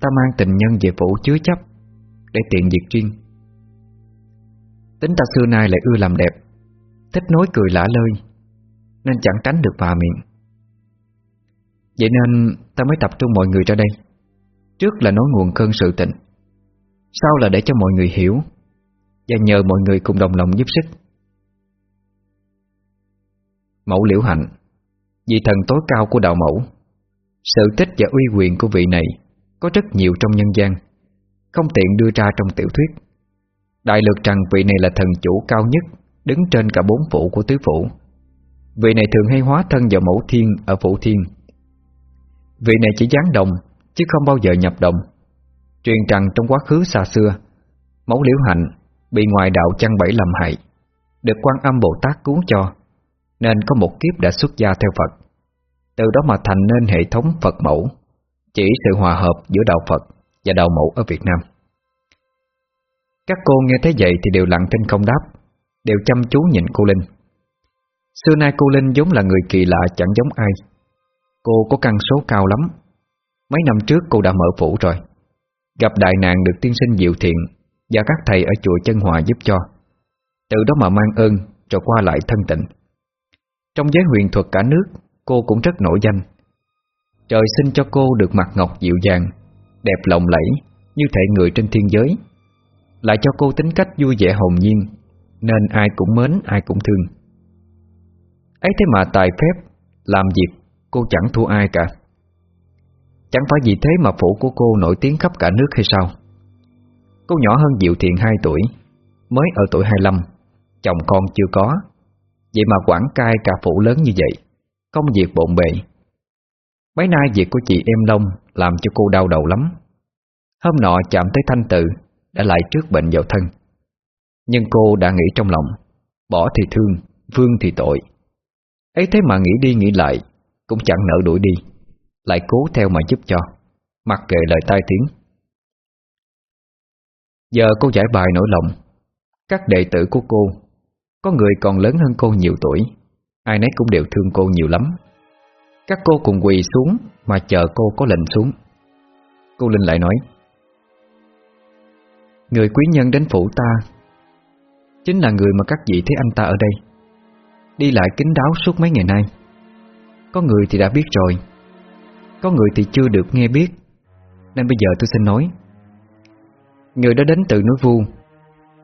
Ta mang tình nhân về phủ chứa chấp Để tiện việc riêng. Tính ta xưa nay lại ưa làm đẹp, Thích nói cười lả lơi, Nên chẳng tránh được bà miệng. Vậy nên ta mới tập trung mọi người ra đây. Trước là nói nguồn cơn sự tình, Sau là để cho mọi người hiểu Và nhờ mọi người cùng đồng lòng giúp sức. Mẫu liễu hạnh Vị thần tối cao của đạo mẫu. Sự tích và uy quyền của vị này Có rất nhiều trong nhân gian, Không tiện đưa ra trong tiểu thuyết. Đại lược rằng vị này là thần chủ cao nhất, Đứng trên cả bốn phủ của tứ phủ. Vị này thường hay hóa thân vào mẫu thiên Ở phủ thiên. Vị này chỉ gián đồng, Chứ không bao giờ nhập đồng. Truyền rằng trong quá khứ xa xưa, Mẫu liễu hạnh Bị ngoại đạo chăn bẫy làm hại, Được quan âm Bồ Tát cứu cho. Nên có một kiếp đã xuất gia theo Phật. Từ đó mà thành nên hệ thống Phật mẫu, Chỉ sự hòa hợp giữa đạo Phật Và đạo mẫu ở Việt Nam. Các cô nghe thấy vậy thì đều lặng thinh không đáp, Đều chăm chú nhìn cô Linh. Xưa nay cô Linh giống là người kỳ lạ chẳng giống ai. Cô có căn số cao lắm. Mấy năm trước cô đã mở phủ rồi. Gặp đại nạn được tiên sinh diệu thiện Và các thầy ở chùa chân hòa giúp cho. Từ đó mà mang ơn Rồi qua lại thân tịnh. Trong giới huyền thuật cả nước, Cô cũng rất nổi danh. Trời sinh cho cô được mặt ngọc dịu dàng, Đẹp lộng lẫy Như thể người trên thiên giới. Lại cho cô tính cách vui vẻ hồn nhiên, Nên ai cũng mến, ai cũng thương. Ấy thế mà tài phép, Làm việc, cô chẳng thua ai cả. Chẳng phải vì thế mà phủ của cô nổi tiếng khắp cả nước hay sao? Cô nhỏ hơn Diệu Thiện 2 tuổi, Mới ở tuổi 25 Chồng con chưa có. Vậy mà quản cai cả phủ lớn như vậy Công việc bộn bề. Mấy nay việc của chị em Long Làm cho cô đau đầu lắm. Hôm nọ chạm tới thanh tự Đã lại trước bệnh vào thân. Nhưng cô đã nghĩ trong lòng Bỏ thì thương, vương thì tội. Ấy thế mà nghĩ đi nghĩ lại Cũng chẳng nỡ đuổi đi. Lại cố theo mà giúp cho Mặc kệ lời tai tiếng. Giờ cô giải bài nỗi lòng Các đệ tử của cô có người còn lớn hơn cô nhiều tuổi. Ai nấy cũng đều thương cô nhiều lắm. Các cô cùng quỳ xuống Mà chờ cô có lệnh xuống. Cô Linh lại nói, Người quý nhân đến phủ ta. Chính là người mà các vị thấy anh ta ở đây. Đi lại kính đáo suốt mấy ngày nay. Có người thì đã biết rồi. Có người thì chưa được nghe biết. Nên bây giờ tôi xin nói, Người đó đến từ núi Vu,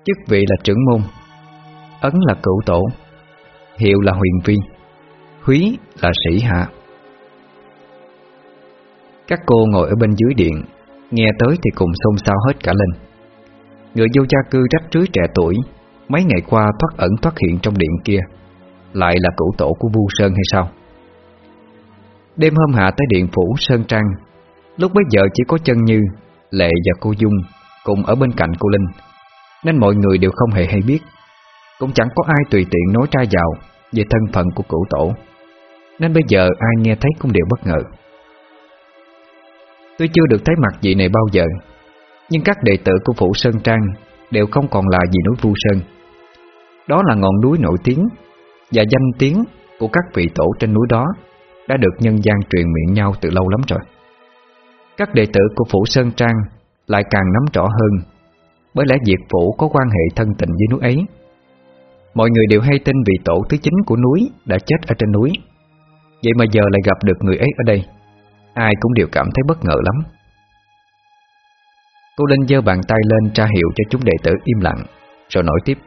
Chức vị là trưởng môn. Ấn là cửu tổ, Hiệu là huyền vi, Húy là sĩ hạ. Các cô ngồi ở bên dưới điện, Nghe tới thì cùng xôn xao hết cả lên. Người vô gia cư rách rưới trẻ tuổi, Mấy ngày qua thoát ẩn thoát hiện trong điện kia, lại là cửu tổ của Vu Sơn hay sao? Đêm hôm hạ tới điện phủ Sơn Trang, Lúc bấy giờ chỉ có chân Như, Lệ và cô Dung Cùng ở bên cạnh cô Linh, Nên mọi người đều không hề hay biết. Cũng chẳng có ai tùy tiện nói ra vào Về thân phận của cửu tổ. Nên bây giờ ai nghe thấy cũng đều bất ngờ. Tôi chưa được thấy mặt vị này bao giờ, Nhưng các đệ tử của Phủ Sơn Trang Đều không còn là gì núi Vu Sơn. Đó là ngọn núi nổi tiếng và danh tiếng của các vị tổ trên núi đó Đã được nhân gian truyền miệng nhau từ lâu lắm rồi. Các đệ tử của Phủ Sơn Trang Lại càng nắm rõ hơn, Bởi lẽ Diệt Phủ có quan hệ thân tình với núi ấy. Mọi người đều hay tin vị tổ thứ chín của núi Đã chết ở trên núi. Vậy mà giờ lại gặp được người ấy ở đây. Ai cũng đều cảm thấy bất ngờ lắm. Cô Linh giơ bàn tay lên tra hiệu cho chúng đệ tử im lặng, Rồi nói tiếp.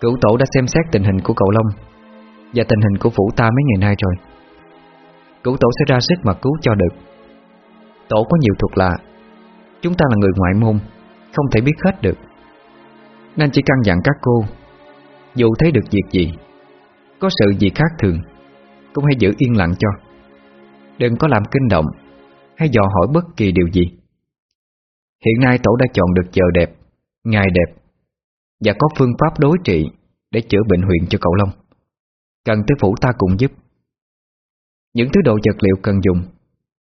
Cửu tổ đã xem xét tình hình của cậu Long Và tình hình của phủ ta mấy ngày nay rồi. Cửu tổ sẽ ra sức mà cứu cho được. Tổ có nhiều thuật lạ. Chúng ta là người ngoại môn, Không thể biết hết được. Nên chỉ căn dặn các cô, Dù thấy được việc gì, Có sự gì khác thường, Cũng hãy giữ yên lặng cho. Đừng có làm kinh động, Hay dò hỏi bất kỳ điều gì. Hiện nay tổ đã chọn được giờ đẹp, Ngày đẹp, và có phương pháp đối trị Để chữa bệnh huyện cho cậu Long. Cần tới phủ ta cùng giúp. Những thứ đồ vật liệu cần dùng,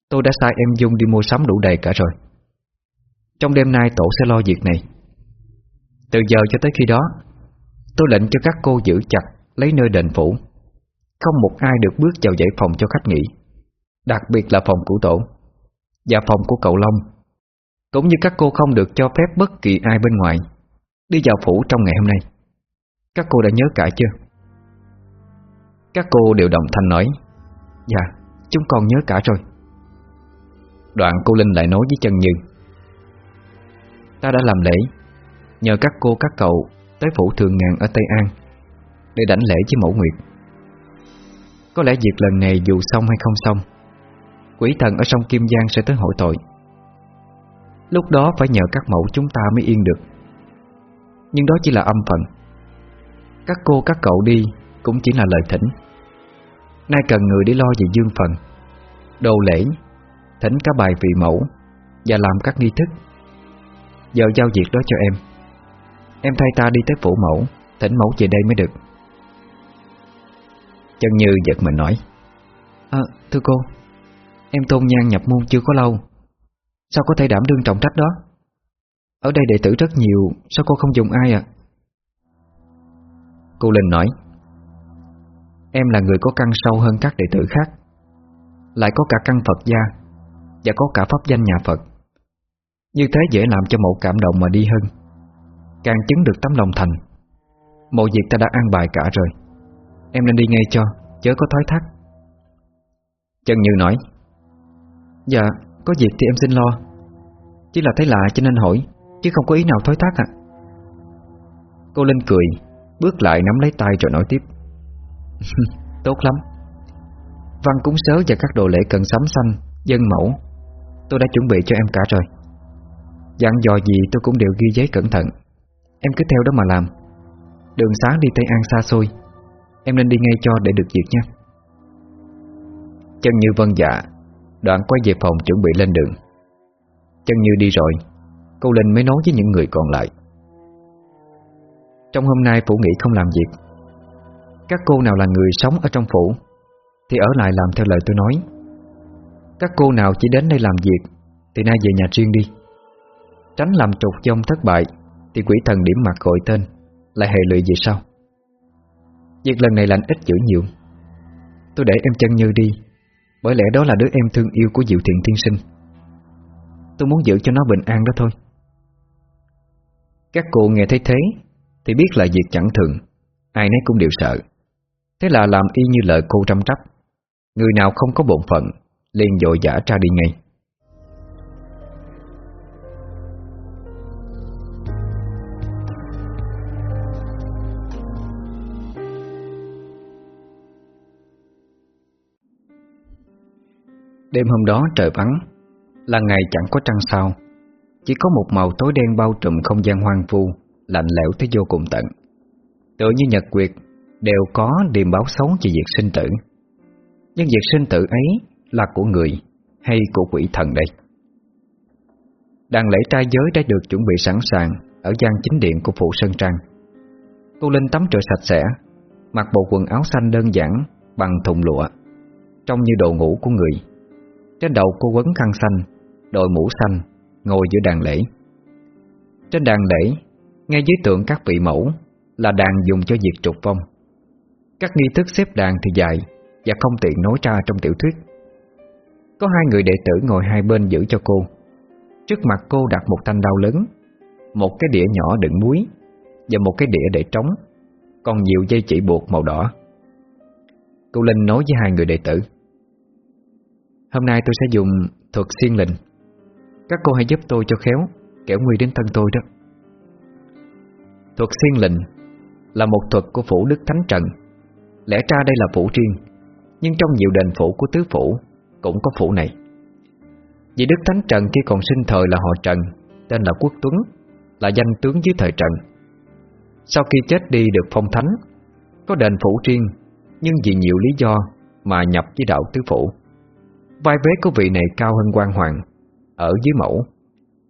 Tôi đã sai em Dung đi mua sắm đủ đầy cả rồi. Trong đêm nay tổ sẽ lo việc này. Từ giờ cho tới khi đó, Tôi lệnh cho các cô giữ chặt, Lấy nơi đền phủ. Không một ai được bước vào dãy phòng cho khách nghỉ, Đặc biệt là phòng của tổ Và phòng của cậu Long. Cũng như các cô không được cho phép bất kỳ ai bên ngoài Đi vào phủ trong ngày hôm nay. Các cô đã nhớ cả chưa? Các cô đều đồng thanh nói Dạ chúng con nhớ cả rồi. Đoạn cô Linh lại nói với chân Như, Ta đã làm lễ Nhờ các cô các cậu Tới phủ thường ngàn ở Tây An Để đảnh lễ với mẫu nguyệt. Có lẽ việc lần này dù xong hay không xong, Quỷ thần ở sông Kim Giang sẽ tới hội tội. Lúc đó phải nhờ các mẫu chúng ta mới yên được. Nhưng đó chỉ là âm phần. Các cô các cậu đi Cũng chỉ là lời thỉnh. Nay cần người để lo về dương phần, Đồ lễ, Thỉnh cả bài vị mẫu Và làm các nghi thức. Giờ giao việc đó cho em. Em thay ta đi tới phủ mẫu Thỉnh mẫu về đây mới được. Chân Như giật mình nói À thưa cô Em tôn nhan nhập môn chưa có lâu. Sao có thể đảm đương trọng trách đó? Ở đây đệ tử rất nhiều Sao cô không dùng ai à Cô Linh nói Em là người có căn sâu hơn các đệ tử khác Lại có cả căn Phật gia Và có cả pháp danh nhà Phật. Như thế dễ làm cho mộ cảm động mà đi hơn Càng chứng được tấm lòng thành. Mọi việc ta đã an bài cả rồi. Em nên đi ngay cho, Chớ có thoái thác. Trần Như nói Dạ có việc thì em xin lo. Chỉ là thấy lạ cho nên hỏi, Chứ không có ý nào thoái thác à Cô Linh cười, Bước lại nắm lấy tay rồi nói tiếp, Tốt lắm. Văn cúng sớ và các đồ lễ cần sắm xanh, Dân mẫu, Tôi đã chuẩn bị cho em cả rồi. Dặn dò gì tôi cũng đều ghi giấy cẩn thận. Em cứ theo đó mà làm. Đường xá đi Tây An xa xôi. Em nên đi ngay cho để được việc nha Chân Như vân dạ Đoạn quay về phòng chuẩn bị lên đường. Chân Như đi rồi, Cô Linh mới nói với những người còn lại. Trong hôm nay phủ nghỉ không làm việc. Các cô nào là người sống ở trong phủ, Thì ở lại làm theo lời tôi nói. Các cô nào chỉ đến đây làm việc, Thì nay về nhà riêng đi. Tránh làm trục dông thất bại. Thì quỷ thần điểm mặt gọi tên, Lại hệ lụy gì sao Việc lần này lành ít dữ nhiều. Tôi để em chân như đi, Bởi lẽ đó là đứa em thương yêu của Diệu Thiện Thiên Sinh. Tôi muốn giữ cho nó bình an đó thôi. Các cô nghe thấy thế, Thì biết là việc chẳng thường, Ai nấy cũng đều sợ. Thế là làm y như lời cô trăm trắp. Người nào không có bổn phận, liền dội dã ra đi ngay. Đêm hôm đó trời vắng, Là ngày chẳng có trăng sao. Chỉ có một màu tối đen bao trùm không gian hoang vu, Lạnh lẽo tới vô cùng tận. Tựa như nhật quyệt Đều có điềm báo xấu về việc sinh tử. Nhưng việc sinh tử ấy Là của người Hay của quỷ thần đây? Đàn lễ trai giới đã được chuẩn bị sẵn sàng Ở gian chính điện của phụ Sơn Trang. Cô Linh tắm rửa sạch sẽ, Mặc bộ quần áo xanh đơn giản Bằng thùng lụa, Trông như đồ ngủ của người trên đầu cô quấn khăn xanh, Đội mũ xanh, Ngồi giữa đàn lễ. Trên đàn lễ, Ngay dưới tượng các vị mẫu, Là đàn dùng cho việc trục vong. Các nghi thức xếp đàn thì dài Và không tiện nói ra trong tiểu thuyết. Có hai người đệ tử ngồi hai bên giữ cho cô. Trước mặt cô đặt một thanh đao lớn, Một cái đĩa nhỏ đựng muối Và một cái đĩa để trống, Còn nhiều dây chỉ buộc màu đỏ. Cô Linh nói với hai người đệ tử. Hôm nay tôi sẽ dùng thuật xiên lệnh. Các cô hãy giúp tôi cho khéo, Kẻo nguy đến thân tôi đó. Thuật xiên lệnh Là một thuật của phủ Đức Thánh Trần. Lẽ ra đây là phủ riêng, Nhưng trong nhiều đền phủ của tứ phủ Cũng có phủ này. Vì Đức Thánh Trần khi còn sinh thời là họ Trần, Tên là Quốc Tuấn, Là danh tướng dưới thời Trần. Sau khi chết đi được phong thánh, Có đền phủ riêng, Nhưng vì nhiều lý do Mà nhập với đạo tứ phủ. Vai vế của vị này cao hơn quan hoàng, Ở dưới mẫu,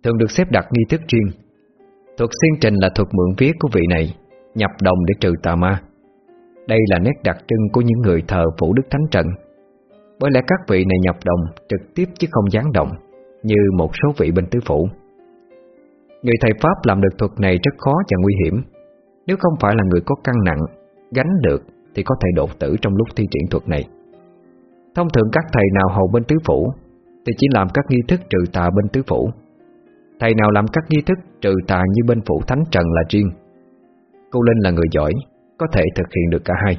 Thường được xếp đặt nghi thức riêng. Thuật xuyên trình là thuật mượn viết của vị này, Nhập đồng để trừ tà ma. Đây là nét đặc trưng của những người thờ Phủ Đức Thánh Trận Bởi lẽ các vị này nhập đồng trực tiếp chứ không gián động Như một số vị bên tứ phủ. Người thầy Pháp làm được thuật này rất khó và nguy hiểm. Nếu không phải là người có căng nặng, Gánh được, Thì có thể đột tử trong lúc thi triển thuật này. Thông thường các thầy nào hầu bên tứ phủ, Thì chỉ làm các nghi thức trừ tà bên tứ phủ. Thầy nào làm các nghi thức trừ tà như bên phủ thánh trần là riêng. Cô Linh là người giỏi, Có thể thực hiện được cả hai.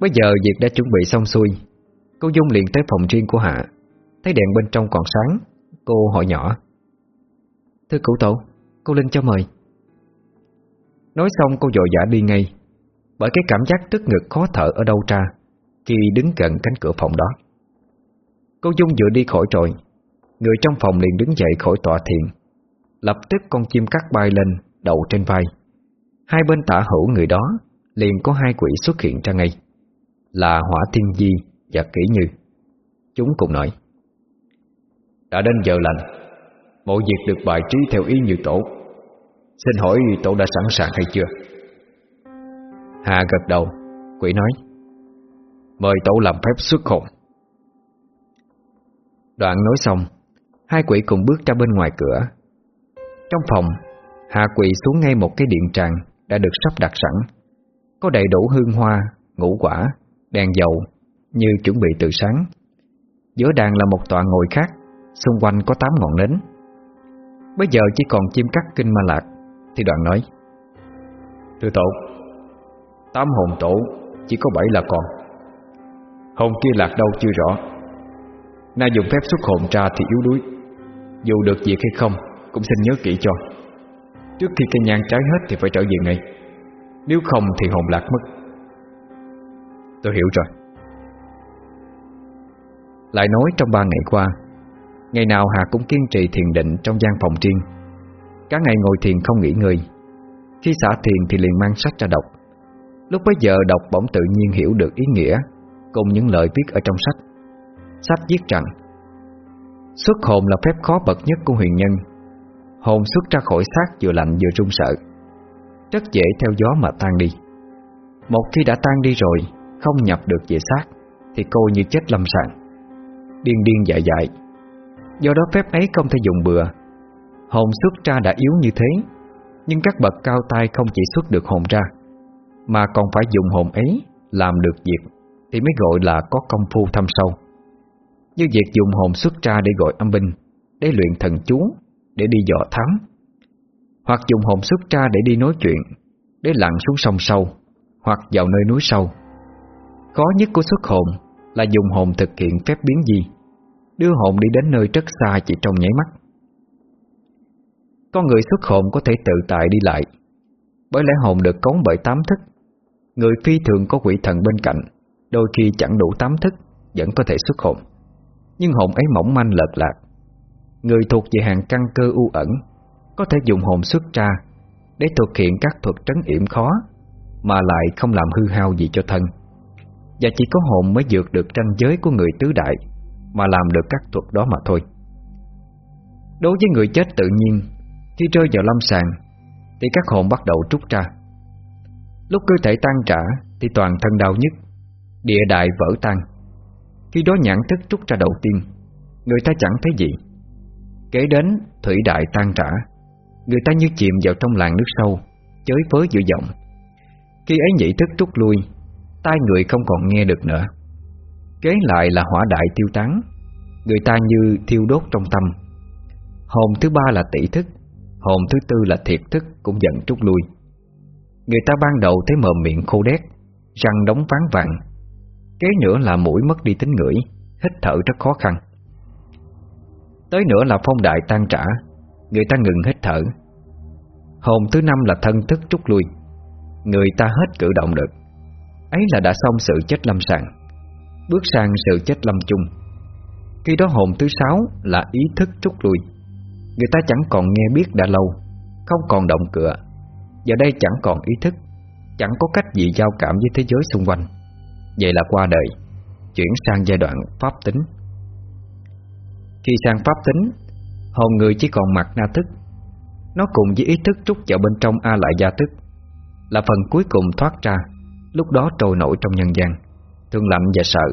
Bây giờ việc đã chuẩn bị xong xuôi, Cô Dung liền tới phòng riêng của Hạ, Thấy đèn bên trong còn sáng, Cô hỏi nhỏ. Thưa cụ tổ, Cô Linh cho mời. Nói xong cô dội dã đi ngay, Bởi cái cảm giác tức ngực khó thở ở đâu ra khi đứng gần cánh cửa phòng đó. Cô Dung vừa đi khỏi rồi, người trong phòng liền đứng dậy khỏi tọa thiền. Lập tức con chim cắt bay lên Đậu trên vai. Hai bên tả hữu người đó Liền có hai quỷ xuất hiện ra ngay. Là Hỏa Thiên Di và Kỷ Như. Chúng cùng nói Đã đến giờ lành. Mọi việc được bài trí theo ý như tổ. Xin hỏi tổ đã sẵn sàng hay chưa? Hà gật đầu Quỷ nói Mời tổ làm phép xuất hồn Đoạn nói xong Hai quỷ cùng bước ra bên ngoài cửa. Trong phòng Hạ quỷ xuống ngay một cái điện tràng Đã được sắp đặt sẵn. Có đầy đủ hương hoa, ngũ quả Đèn dầu Như chuẩn bị từ sáng. Giữa đàn là một tọa ngồi khác Xung quanh có tám ngọn nến. Bây giờ chỉ còn chim cắt kinh ma lạc Thì đoạn nói Thưa tổ Tám hồn tổ Chỉ có bảy là còn. Hồn kia lạc đâu chưa rõ. Nay dùng phép xuất hồn ra thì yếu đuối. Dù được việc hay không, Cũng xin nhớ kỹ cho. Trước khi cây nhang trái hết thì phải trở về ngay. Nếu không thì hồn lạc mất. Tôi hiểu rồi. Lại nói trong ba ngày qua, Ngày nào Hà cũng kiên trì thiền định trong gian phòng riêng. Cả ngày ngồi thiền không nghỉ ngơi. Khi xả thiền thì liền mang sách ra đọc. Lúc bấy giờ đọc bỗng tự nhiên hiểu được ý nghĩa Cùng những lời viết ở trong sách. Sách viết rằng, Xuất hồn là phép khó bậc nhất của huyền nhân. Hồn xuất ra khỏi xác vừa lạnh vừa run sợ. Rất dễ theo gió mà tan đi. Một khi đã tan đi rồi, Không nhập được về xác, Thì cô như chết lâm sàng. Điên điên dại dại. Do đó phép ấy không thể dùng bừa. Hồn xuất ra đã yếu như thế, Nhưng các bậc cao tay không chỉ xuất được hồn ra, Mà còn phải dùng hồn ấy Làm được việc thì mới gọi là có công phu thâm sâu. Như việc dùng hồn xuất ra để gọi âm binh, Để luyện thần chú, Để đi dò thám. Hoặc dùng hồn xuất ra để đi nói chuyện, Để lặn xuống sông sâu, Hoặc vào nơi núi sâu. Khó nhất của xuất hồn Là dùng hồn thực hiện phép biến di, Đưa hồn đi đến nơi rất xa chỉ trong nháy mắt. Con người xuất hồn có thể tự tại đi lại, Bởi lẽ hồn được cống bởi tám thức. Người phi thường có quỷ thần bên cạnh Đôi khi chẳng đủ tám thức, Vẫn có thể xuất hồn. Nhưng hồn ấy mỏng manh lợt lạc. Người thuộc về hàng căn cơ u ẩn, Có thể dùng hồn xuất ra Để thực hiện các thuật trấn yểm khó, Mà lại không làm hư hao gì cho thân. Và chỉ có hồn mới vượt được ranh giới của người tứ đại, Mà làm được các thuật đó mà thôi. Đối với người chết tự nhiên, Khi rơi vào lâm sàng, Thì các hồn bắt đầu trút ra. Lúc cơ thể tan trả Thì toàn thân đau nhất Địa đại vỡ tan. Khi đó nhãn thức trút ra đầu tiên, Người ta chẳng thấy gì. Kế đến, thủy đại tan trả Người ta như chìm vào trong làng nước sâu, Chới với dữ giọng Khi ấy nhị thức trút lui, Tai người không còn nghe được nữa. Kế lại là hỏa đại tiêu tán, Người ta như thiêu đốt trong tâm. Hồn thứ ba là tỷ thức Hồn thứ tư là thiệt thức Cũng dần trút lui. Người ta ban đầu thấy mờ miệng khô đét, Răng đóng ván vàng Kế nữa là mũi mất đi tính ngửi, Hít thở rất khó khăn. Tới nữa là phong đại tan trả Người ta ngừng hít thở. Hồn thứ năm là thân thức trút lui, Người ta hết cử động được. Ấy là đã xong sự chết lâm sàng, Bước sang sự chết lâm chung. Khi đó hồn thứ sáu là ý thức trút lui, Người ta chẳng còn nghe biết đã lâu, Không còn động cửa. Giờ đây chẳng còn ý thức, Chẳng có cách gì giao cảm với thế giới xung quanh. Vậy là qua đời, Chuyển sang giai đoạn pháp tính. Khi sang pháp tính, Hồn người chỉ còn mặt na thức. Nó cùng với ý thức trút vào bên trong A lại gia thức Là phần cuối cùng thoát ra, Lúc đó trôi nổi trong nhân gian Thường lạnh và sợ.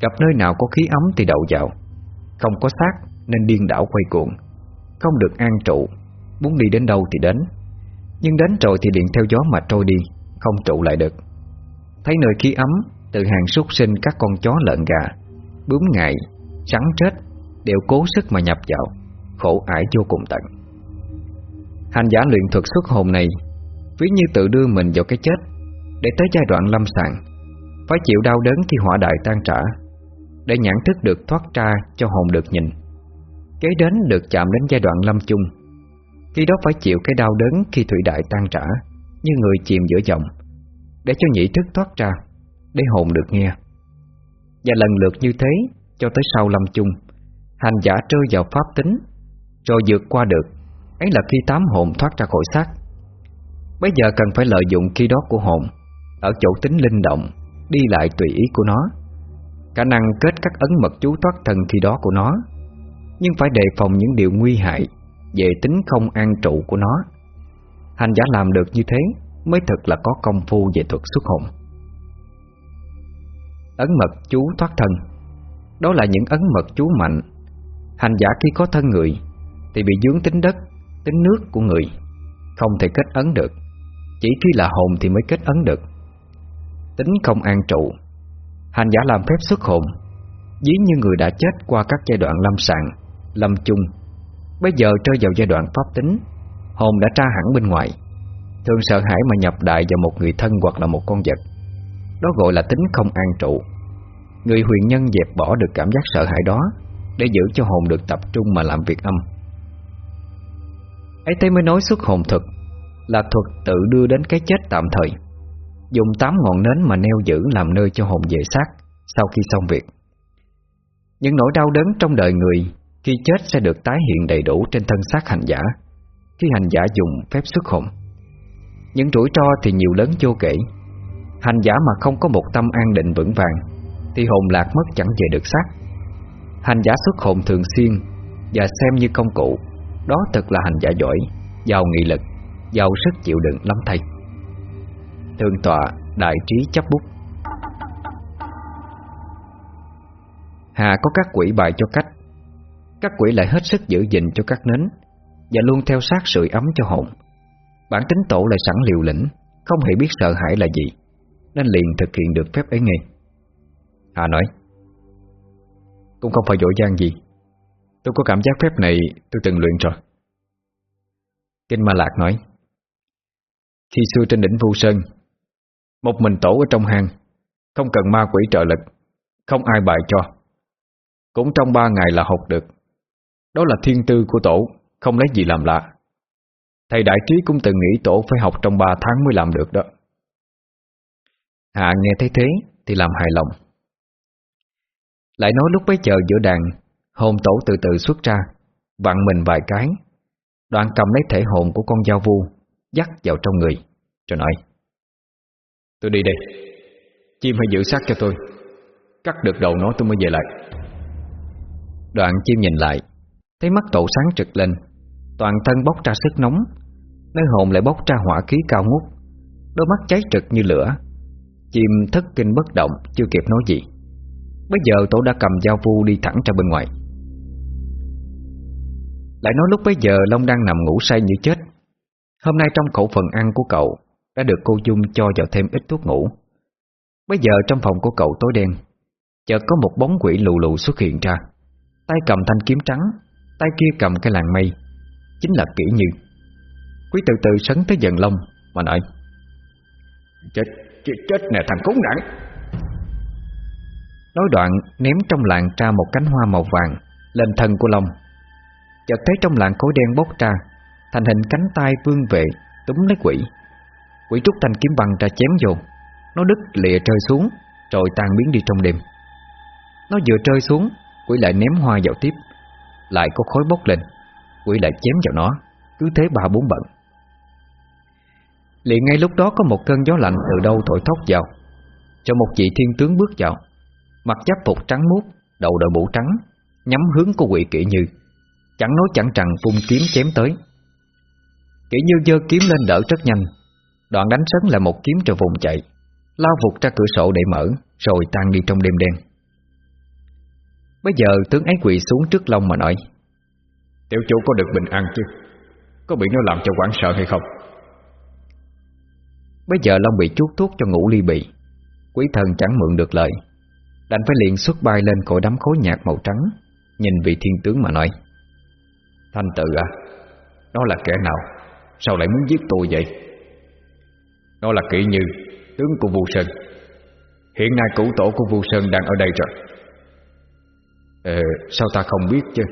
Gặp nơi nào có khí ấm thì đậu vào. Không có xác nên điên đảo quay cuộn Không được an trụ, Muốn đi đến đâu thì đến. Nhưng đến rồi thì liền theo gió mà trôi đi, Không trụ lại được. Thấy nơi khí ấm Từ hàng súc sinh các con chó lợn gà Bướm ngại, rắn chết Đều cố sức mà nhập vào Khổ ải vô cùng tận. Hành giả luyện thuật xuất hồn này Ví như tự đưa mình vào cái chết Để tới giai đoạn lâm sàng Phải chịu đau đớn khi hỏa đại tan trả Để nhãn thức được thoát ra Cho hồn được nhìn. Kế đến được chạm đến giai đoạn lâm chung Khi đó phải chịu cái đau đớn Khi thủy đại tan trả Như người chìm giữa dòng. Để cho nhị thức thoát ra, Để hồn được nghe. Và lần lượt như thế, Cho tới sau lâm chung, Hành giả rơi vào pháp tính, Rồi vượt qua được. Ấy là khi tám hồn thoát ra khỏi xác. Bây giờ cần phải lợi dụng khi đó của hồn, Ở chỗ tính linh động, Đi lại tùy ý của nó. Khả năng kết các ấn mật chú thoát thân khi đó của nó, Nhưng phải đề phòng những điều nguy hại Về tính không an trụ của nó. Hành giả làm được như thế Mới thật là có công phu về thuật xuất hồn. Ấn mật chú thoát thân. Đó là những ấn mật chú mạnh. Hành giả khi có thân người Thì bị dướng tính đất, Tính nước của người. Không thể kết ấn được. Chỉ khi là hồn thì mới kết ấn được. Tính không an trụ. Hành giả làm phép xuất hồn. Dí như người đã chết qua các giai đoạn lâm sàng, Lâm chung. Bây giờ rơi vào giai đoạn pháp tính. Hồn đã tra hẳn bên ngoài. Thường sợ hãi mà nhập đại vào một người thân hoặc là một con vật. Đó gọi là tính không an trụ. Người huyền nhân dẹp bỏ được cảm giác sợ hãi đó, Để giữ cho hồn được tập trung mà làm việc âm. Ấy thế mới nói xuất hồn thực, Là thuật tự đưa đến cái chết tạm thời. Dùng tám ngọn nến mà neo giữ làm nơi cho hồn về xác Sau khi xong việc. Những nỗi đau đớn trong đời người Khi chết sẽ được tái hiện đầy đủ trên thân xác hành giả, Khi hành giả dùng phép xuất hồn. Những rủi ro thì nhiều lớn vô kể. Hành giả mà không có một tâm an định vững vàng, Thì hồn lạc mất chẳng về được xác. Hành giả xuất hồn thường xuyên, Và xem như công cụ, Đó thật là hành giả giỏi, Giàu nghị lực, Giàu sức chịu đựng lắm thầy. Thường tọa đại trí chấp bút. Hà có các quỷ bài cho cách. Các quỷ lại hết sức giữ gìn cho các nến, Và luôn theo sát sưởi ấm cho hồn. Bản tính tổ lại sẵn liều lĩnh, Không hề biết sợ hãi là gì, Nên liền thực hiện được phép ấy ngay. Hà nói, Cũng không phải dội gian gì. Tôi có cảm giác phép này tôi từng luyện rồi. Kinh Ma Lạc nói, Khi xưa trên đỉnh Vu Sơn, một mình tổ ở trong hang, Không cần ma quỷ trợ lực, Không ai bài cho. Cũng trong ba ngày là học được. Đó là thiên tư của tổ, Không lấy gì làm lạ. Thầy Đại Trí cũng từng nghĩ tổ phải học trong ba tháng mới làm được đó. Hạ nghe thấy thế Thì làm hài lòng. Lại nói lúc bấy giờ giữa đàn, Hồn tổ từ từ xuất ra, Vặn mình vài cái. Đoạn cầm lấy thể hồn của con dao vu, Dắt vào trong người, Rồi nói, Tôi đi đây. Chim hãy giữ sát cho tôi. Cắt được đầu nó tôi mới về lại. Đoạn chim nhìn lại, Thấy mắt tổ sáng trực lên Toàn thân bốc ra sức nóng Nơi hồn lại bốc ra hỏa khí cao ngút Đôi mắt cháy trực như lửa Chim thất kinh bất động Chưa kịp nói gì Bây giờ tổ đã cầm dao vu đi thẳng ra bên ngoài Lại nói lúc bấy giờ Long đang nằm ngủ say như chết Hôm nay trong khẩu phần ăn của cậu đã được cô Dung cho vào thêm ít thuốc ngủ. Bây giờ trong phòng của cậu tối đen, chợt có một bóng quỷ lù lù xuất hiện ra. Tay cầm thanh kiếm trắng, tay kia cầm cái làng mây, chính là kỹ Như. Quý từ từ sấn tới dần lông mà nói: "Chết, chết, chết nè thằng cúng đẳng." Nói đoạn ném trong làng ra một cánh hoa màu vàng lên thân của Long. Chợt thấy trong làng khối đen bốc ra, thành hình cánh tay vương vệ túm lấy quỷ. Quỷ trúc thanh kiếm băng ra chém vô Nó đứt lìa rơi xuống Rồi tan biến đi trong đêm Nó vừa rơi xuống Quỷ lại ném hoa vào tiếp Lại có khối bốc lên Quỷ lại chém vào nó. Cứ thế ba bốn bận. Liền ngay lúc đó có một cơn gió lạnh từ đâu thổi thốc vào. Cho một vị thiên tướng bước vào. Mặc giáp phục trắng muốt, Đầu đội mũ trắng, Nhắm hướng của quỷ kỹ như. Chẳng nói chẳng rằng phun kiếm chém tới. Kỹ như dơ kiếm lên đỡ rất nhanh. Đoạn đánh sấn là một kiếm rồi vùng chạy. Lao vụt ra cửa sổ để mở, Rồi tan đi trong đêm đen. Bây giờ tướng ấy quỳ xuống trước lông mà nói Tiểu chủ có được bình an chứ? Có bị nó làm cho quảng sợ hay không? Bây giờ Long bị chuốt thuốc cho ngủ ly bị Quý thần chẳng mượn được lời. Đành phải liền xuất bay lên khỏi đám khối nhạc màu trắng, Nhìn vị thiên tướng mà nói. Thanh tự à Đó là kẻ nào? Sao lại muốn giết tôi vậy? Nó là kỹ như Tướng của Vu Sơn. Hiện nay cụ tổ của Vu Sơn đang ở đây rồi. Ờ sao ta không biết chứ?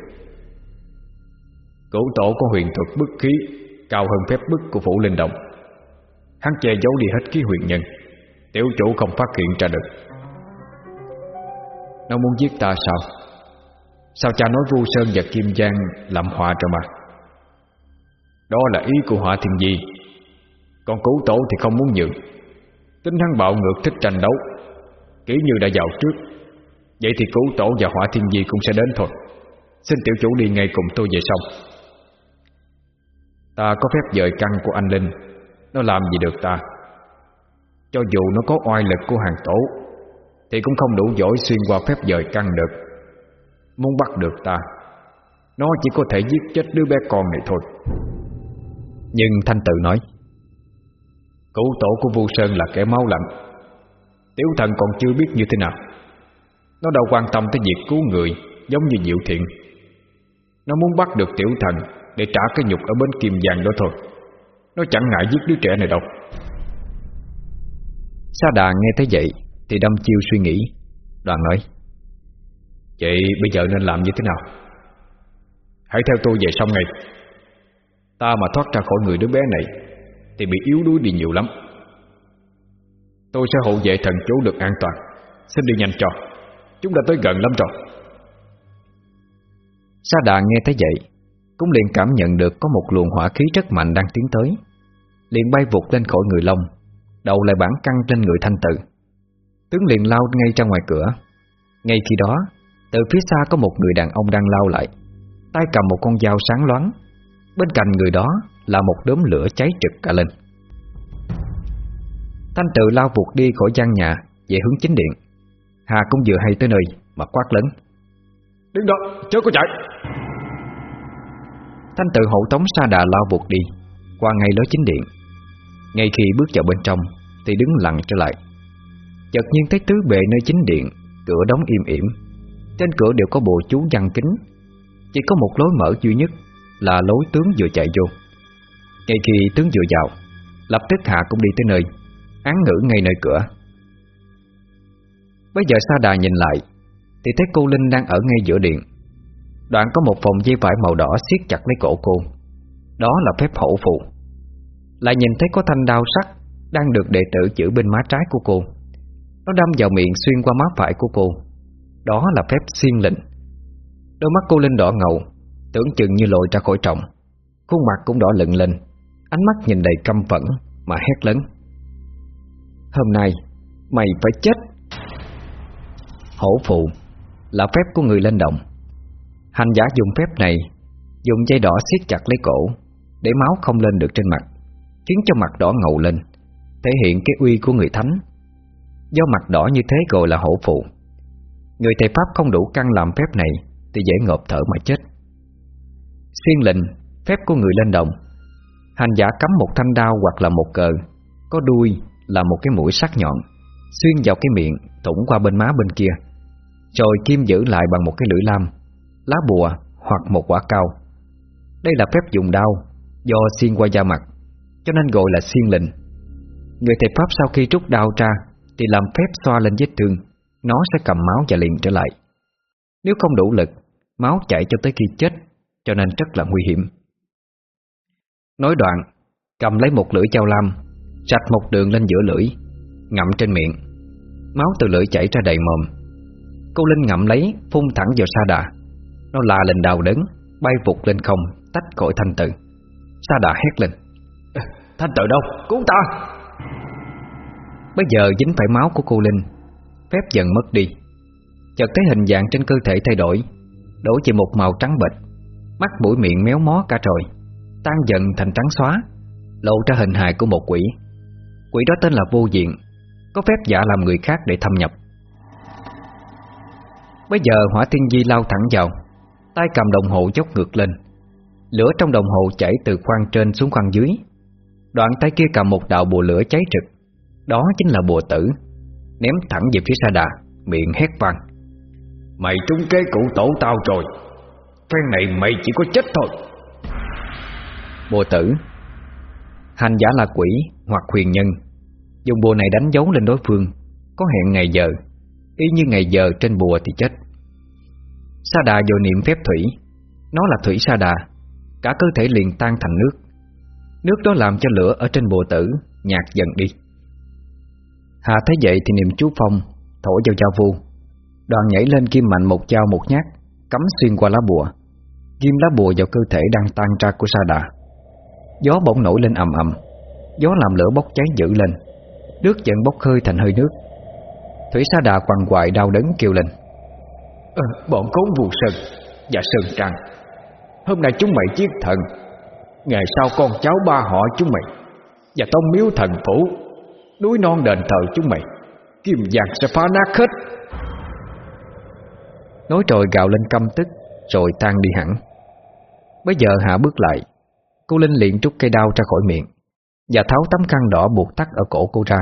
Cổ tổ có huyền thuật bức khí, Cao hơn phép bức của Phủ Linh động. Hắn che giấu đi hết khí huyền nhân. Tiểu chủ không phát hiện ra được. Nó muốn giết ta sao? Sao cha nói Vu Sơn và Kim Giang làm họa rồi mà? Đó là ý của họa thiên di Còn cứu tổ thì không muốn nhượng Tính hắn bạo ngược thích tranh đấu. Kỹ như đã vào trước. Vậy thì cứu tổ và họa thiên di cũng sẽ đến thôi. Xin tiểu chủ đi ngay cùng tôi về xong Ta có phép dời căn của anh Linh. Nó làm gì được ta? Cho dù nó có oai lực của hàng tổ, Thì cũng không đủ giỏi xuyên qua phép dời căn được. Muốn bắt được ta, Nó chỉ có thể giết chết đứa bé con này thôi. Nhưng Thanh Tự nói, Cửu tổ của Vu Sơn là kẻ máu lạnh. Tiểu thần còn chưa biết như thế nào. Nó đâu quan tâm tới việc cứu người Giống như Diệu Thiện. Nó muốn bắt được tiểu thần để trả cái nhục ở bên kim vàng đó thôi. Nó chẳng ngại giết đứa trẻ này đâu. Sa đà nghe thấy vậy Thì đâm chiêu suy nghĩ. Đoàn nói Vậy bây giờ nên làm như thế nào? Hãy theo tôi về xong ngay. Ta mà thoát ra khỏi người đứa bé này Thì bị yếu đuối đi nhiều lắm. Tôi sẽ hộ vệ thần chú được an toàn. Xin đi nhanh cho. Chúng đã tới gần lắm rồi. Sa đà nghe thấy vậy cũng liền cảm nhận được có một luồng hỏa khí rất mạnh đang tiến tới. Liền bay vụt lên khỏi người Long Đầu lại bản căng trên người thanh tự. Tướng liền lao ngay ra ngoài cửa. Ngay khi đó Từ phía xa có một người đàn ông đang lao lại tay cầm một con dao sáng loáng. Bên cạnh người đó là một đốm lửa cháy trực cả lên. Thanh tự lao vụt đi khỏi gian nhà Về hướng chính điện. Hà cũng vừa hay tới nơi mà quát lớn. Đứng đó, chớ có chạy. Thanh tự hộ tống sa đà lao vụt đi, Qua ngay lối chính điện. Ngay khi bước vào bên trong, Thì đứng lặng trở lại. Chợt nhiên thấy tứ bề nơi chính điện, Cửa đóng im ỉm. Trên cửa đều có bộ chú văn kính. Chỉ có một lối mở duy nhất Là lối tướng vừa chạy vô. Ngay khi tướng vừa vào, Lập tức Hạ cũng đi tới nơi, Án ngữ ngay nơi cửa. Bây giờ Sa Đà nhìn lại, Thì thấy cô Linh đang ở ngay giữa điện. Đoạn có một vòng dây vải màu đỏ siết chặt lấy cổ cô. Đó là phép hậu phụ. Lại nhìn thấy có thanh đao sắc Đang được đệ tử giữ bên má trái của cô. Nó đâm vào miệng xuyên qua má phải của cô. Đó là phép xiên lệnh. Đôi mắt cô lên đỏ ngầu, Tưởng chừng như lội ra khỏi trọng. Khuôn mặt cũng đỏ lựng lên, Ánh mắt nhìn đầy căm phẫn Mà hét lớn. Hôm nay, mày phải chết. Hổ phụ Là phép của người lên động. Hành giả dùng phép này, Dùng dây đỏ siết chặt lấy cổ, Để máu không lên được trên mặt, Khiến cho mặt đỏ ngầu lên, Thể hiện cái uy của người thánh. Do mặt đỏ như thế gọi là hổ phụ. Người thầy Pháp không đủ căn làm phép này Thì dễ ngộp thở mà chết. Xuyên lệnh, Phép của người lên đồng. Hành giả cắm một thanh đao hoặc là một cờ, Có đuôi là một cái mũi sắc nhọn, Xuyên vào cái miệng Thủng qua bên má bên kia, Rồi kim giữ lại bằng một cái lưỡi lam. Lá bùa hoặc một quả cao. Đây là phép dùng đao Do xiên qua da mặt Cho nên gọi là xiên lệnh. Người thầy Pháp sau khi rút đao ra Thì làm phép xoa lên vết thương, Nó sẽ cầm máu và liền trở lại. Nếu không đủ lực, Máu chảy cho tới khi chết, Cho nên rất là nguy hiểm. Nói đoạn, Cầm lấy một lưỡi dao lam, Rạch một đường lên giữa lưỡi, Ngậm trên miệng. Máu từ lưỡi chảy ra đầy mồm. Cô Linh ngậm lấy, phun thẳng vào sa đà. Nó la lên đau đớn Bay vụt lên không tách khỏi thanh tự. Sa đà hét lên. Thanh tự đâu? Cứu ta! Bây giờ dính phải máu của cô Linh Phép dần mất đi. Chợt thấy hình dạng trên cơ thể thay đổi Đổi chỉ một màu trắng bệch. Mắt mũi miệng méo mó cả rồi Tan dần thành trắng xóa Lộ ra hình hài của một quỷ. Quỷ đó tên là vô diện Có phép giả làm người khác để thâm nhập. Bây giờ hỏa thiên di lao thẳng vào tay cầm đồng hồ dốc ngược lên. Lửa trong đồng hồ chảy từ khoang trên xuống khoang dưới. Đoạn tay kia cầm một đạo bùa lửa cháy trực. Đó chính là bùa tử. Ném thẳng về phía sa đà Miệng hét vang. Mày trúng kế cụ tổ tao rồi. Phen này mày chỉ có chết thôi. Bùa tử. Hành giả là quỷ hoặc huyền nhân. Dùng bùa này đánh dấu lên đối phương. Có hẹn ngày giờ. Y như ngày giờ trên bùa thì chết Sa đà vô niệm phép thủy. Nó là thủy sa đà Cả cơ thể liền tan thành nước. Nước đó làm cho lửa ở trên bộ tử, Nhạt dần đi. Hà thấy vậy thì niệm chú phong Thổi vào dao vu. Đoàn nhảy lên kim mạnh một dao một nhát, Cắm xuyên qua lá bùa. Ghim lá bùa vào cơ thể đang tan ra của sa đà Gió bỗng nổi lên ầm ầm. Gió làm lửa bốc cháy dữ lên. Nước dần bốc hơi thành hơi nước. Thủy Sa Đà quằn quại đau đớn kêu lên à, Bọn khốn vù sơn Và sơn trăng Hôm nay chúng mày giết thần. Ngày sau con cháu ba họ chúng mày Và tông miếu thần phủ Núi non đền thờ chúng mày Kim giặc sẽ phá nát hết. Nói rồi gào lên căm tức Rồi tan đi hẳn. Bây giờ hạ bước lại Cô Linh liền trút cây đao ra khỏi miệng Và tháo tấm khăn đỏ buộc tắt ở cổ cô ra.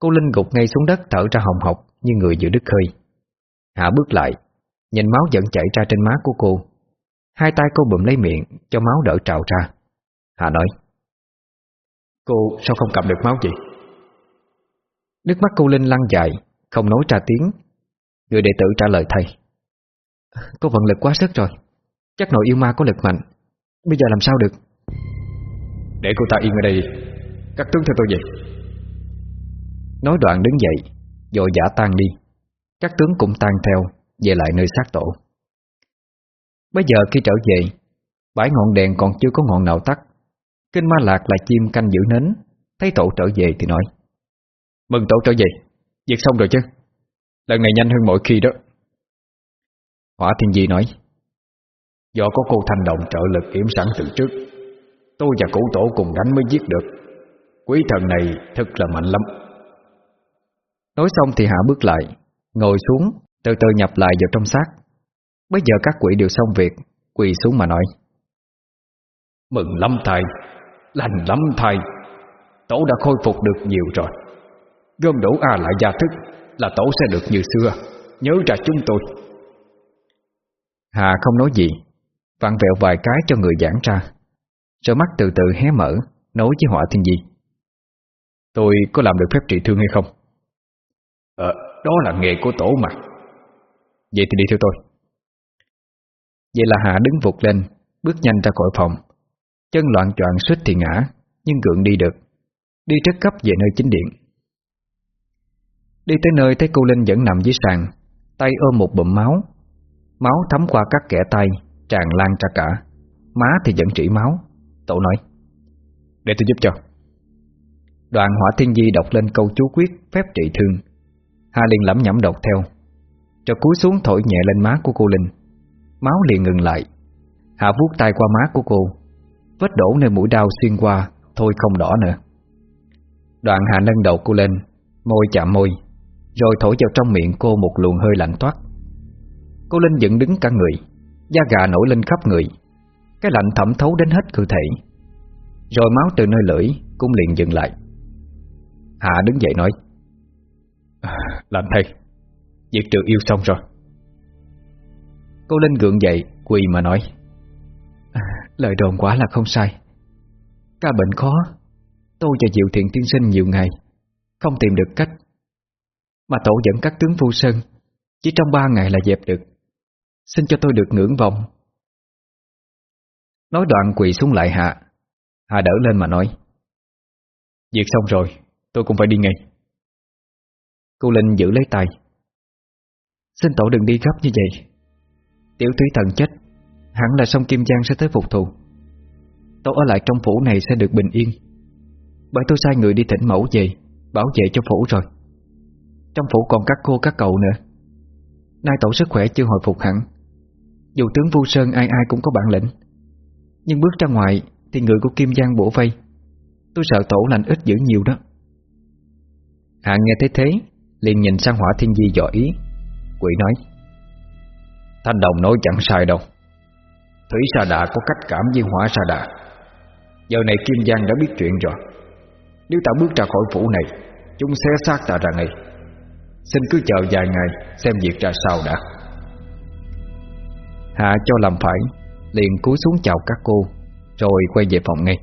Cô Linh gục ngay xuống đất thở ra hồng hộc Như người giữa đứt hơi. Hạ bước lại Nhìn máu vẫn chảy ra trên má của cô. Hai tay cô bụm lấy miệng Cho máu đỡ trào ra. Hạ nói Cô sao không cầm được máu gì Nước mắt cô Linh lăn dài Không nói ra tiếng. Người đệ tử trả lời thầy Cô vận lực quá sức rồi. Chắc nội yêu ma có lực mạnh. Bây giờ làm sao được? Để cô ta yên ở đây Các tướng theo tôi vậy. Nói đoạn đứng dậy Rồi giả tan đi các tướng cũng tan theo, Về lại nơi xác tổ. Bây giờ khi trở về, Bãi ngọn đèn còn chưa có ngọn nào tắt. Kinh ma lạc là chim canh giữ nến, Thấy tổ trở về thì nói, Mừng tổ trở về, Việc xong rồi chứ? Lần này nhanh hơn mọi khi đó. Hỏa Thiên Di nói, Do có cô thanh động trợ lực kiểm sẵn từ trước, Tôi và cụ tổ cùng đánh mới giết được. Quý thần này thật là mạnh lắm. Nói xong thì Hạ bước lại Ngồi xuống Từ từ nhập lại vào trong xác. Bây giờ các quỷ đều xong việc Quỳ xuống mà nói. Mừng lắm thầy Lành lắm thầy. Tổ đã khôi phục được nhiều rồi. Gom đủ A lại gia thức Là tổ sẽ được như xưa. Nhớ ra chúng tôi. Hà không nói gì Vặn vẹo vài cái cho người giảng ra. Rồi mắt từ từ hé mở Nói với họa thiên di. Tôi có làm được phép trị thương hay không? Ờ, đó là nghề của tổ mà Vậy thì đi theo tôi. Vậy là Hạ đứng vụt lên, Bước nhanh ra khỏi phòng. Chân loạn choạng suýt thì ngã, Nhưng gượng đi được. Đi rất cấp về nơi chính điện. Đi tới nơi thấy cô Linh vẫn nằm dưới sàn, Tay ôm một bụm máu. Máu thấm qua các kẻ tay, Tràn lan ra cả. Má thì vẫn trĩ máu. Tổ nói, Để tôi giúp cho. Đoàn hỏa thiên di đọc lên câu chú quyết Phép trị thương. Hà liền lẩm nhẩm đọc theo. Rồi cúi xuống thổi nhẹ lên má của cô Linh. Máu liền ngừng lại. Hạ vuốt tay qua má của cô. Vết đổ nơi mũi đau xuyên qua, Thôi không đỏ nữa. Đoạn Hà nâng đầu cô lên, Môi chạm môi, Rồi thổi vào trong miệng cô một luồng hơi lạnh toát. Cô Linh dựng đứng cả người, Da gà nổi lên khắp người. Cái lạnh thẩm thấu đến hết cơ thể. Rồi máu từ nơi lưỡi Cũng liền dừng lại. Hạ đứng dậy nói à, Lạnh thầy. Việc trừ yêu xong rồi. Cô Linh gượng dậy Quỳ mà nói. À, Lời đồn quả là không sai. Ca bệnh khó Tôi và Diệu Thiện Tiên Sinh nhiều ngày Không tìm được cách. Mà tổ dẫn các tướng phu sơn Chỉ trong ba ngày là dẹp được. Xin cho tôi được ngưỡng vọng. Nói đoạn quỳ xuống lại Hạ. Hạ đỡ lên mà nói. Việc xong rồi Tôi cũng phải đi ngay. Cô Linh giữ lấy tay. Xin tổ đừng đi gấp như vậy. Tiểu thúy thần chết. Hẳn là sông Kim Giang sẽ tới phục thù. Tổ ở lại trong phủ này sẽ được bình yên. Bởi tôi sai người đi thỉnh mẫu về, Bảo vệ cho phủ rồi. Trong phủ còn các cô, các cậu nữa. Nay tổ sức khỏe chưa hồi phục hẳn. Dù tướng Vu Sơn ai ai cũng có bản lĩnh. Nhưng bước ra ngoài Thì người của Kim Giang bổ vây. Tôi sợ tổ lành ít dữ nhiều đó. Hạ nghe thấy thế liền nhìn sang hỏa thiên di dò ý. Quỷ nói, Thanh đồng nói chẳng sai đâu. Thủy Sa Đà có cách cảm với hỏa Sa Đà. Giờ này Kim Giang đã biết chuyện rồi. Nếu ta bước ra khỏi phủ này, Chúng xé xác ta ra ngay. Xin cứ chờ vài ngày Xem việc ra sao đã. Hạ cho làm phải, Liền cúi xuống chào các cô, Rồi quay về phòng ngay.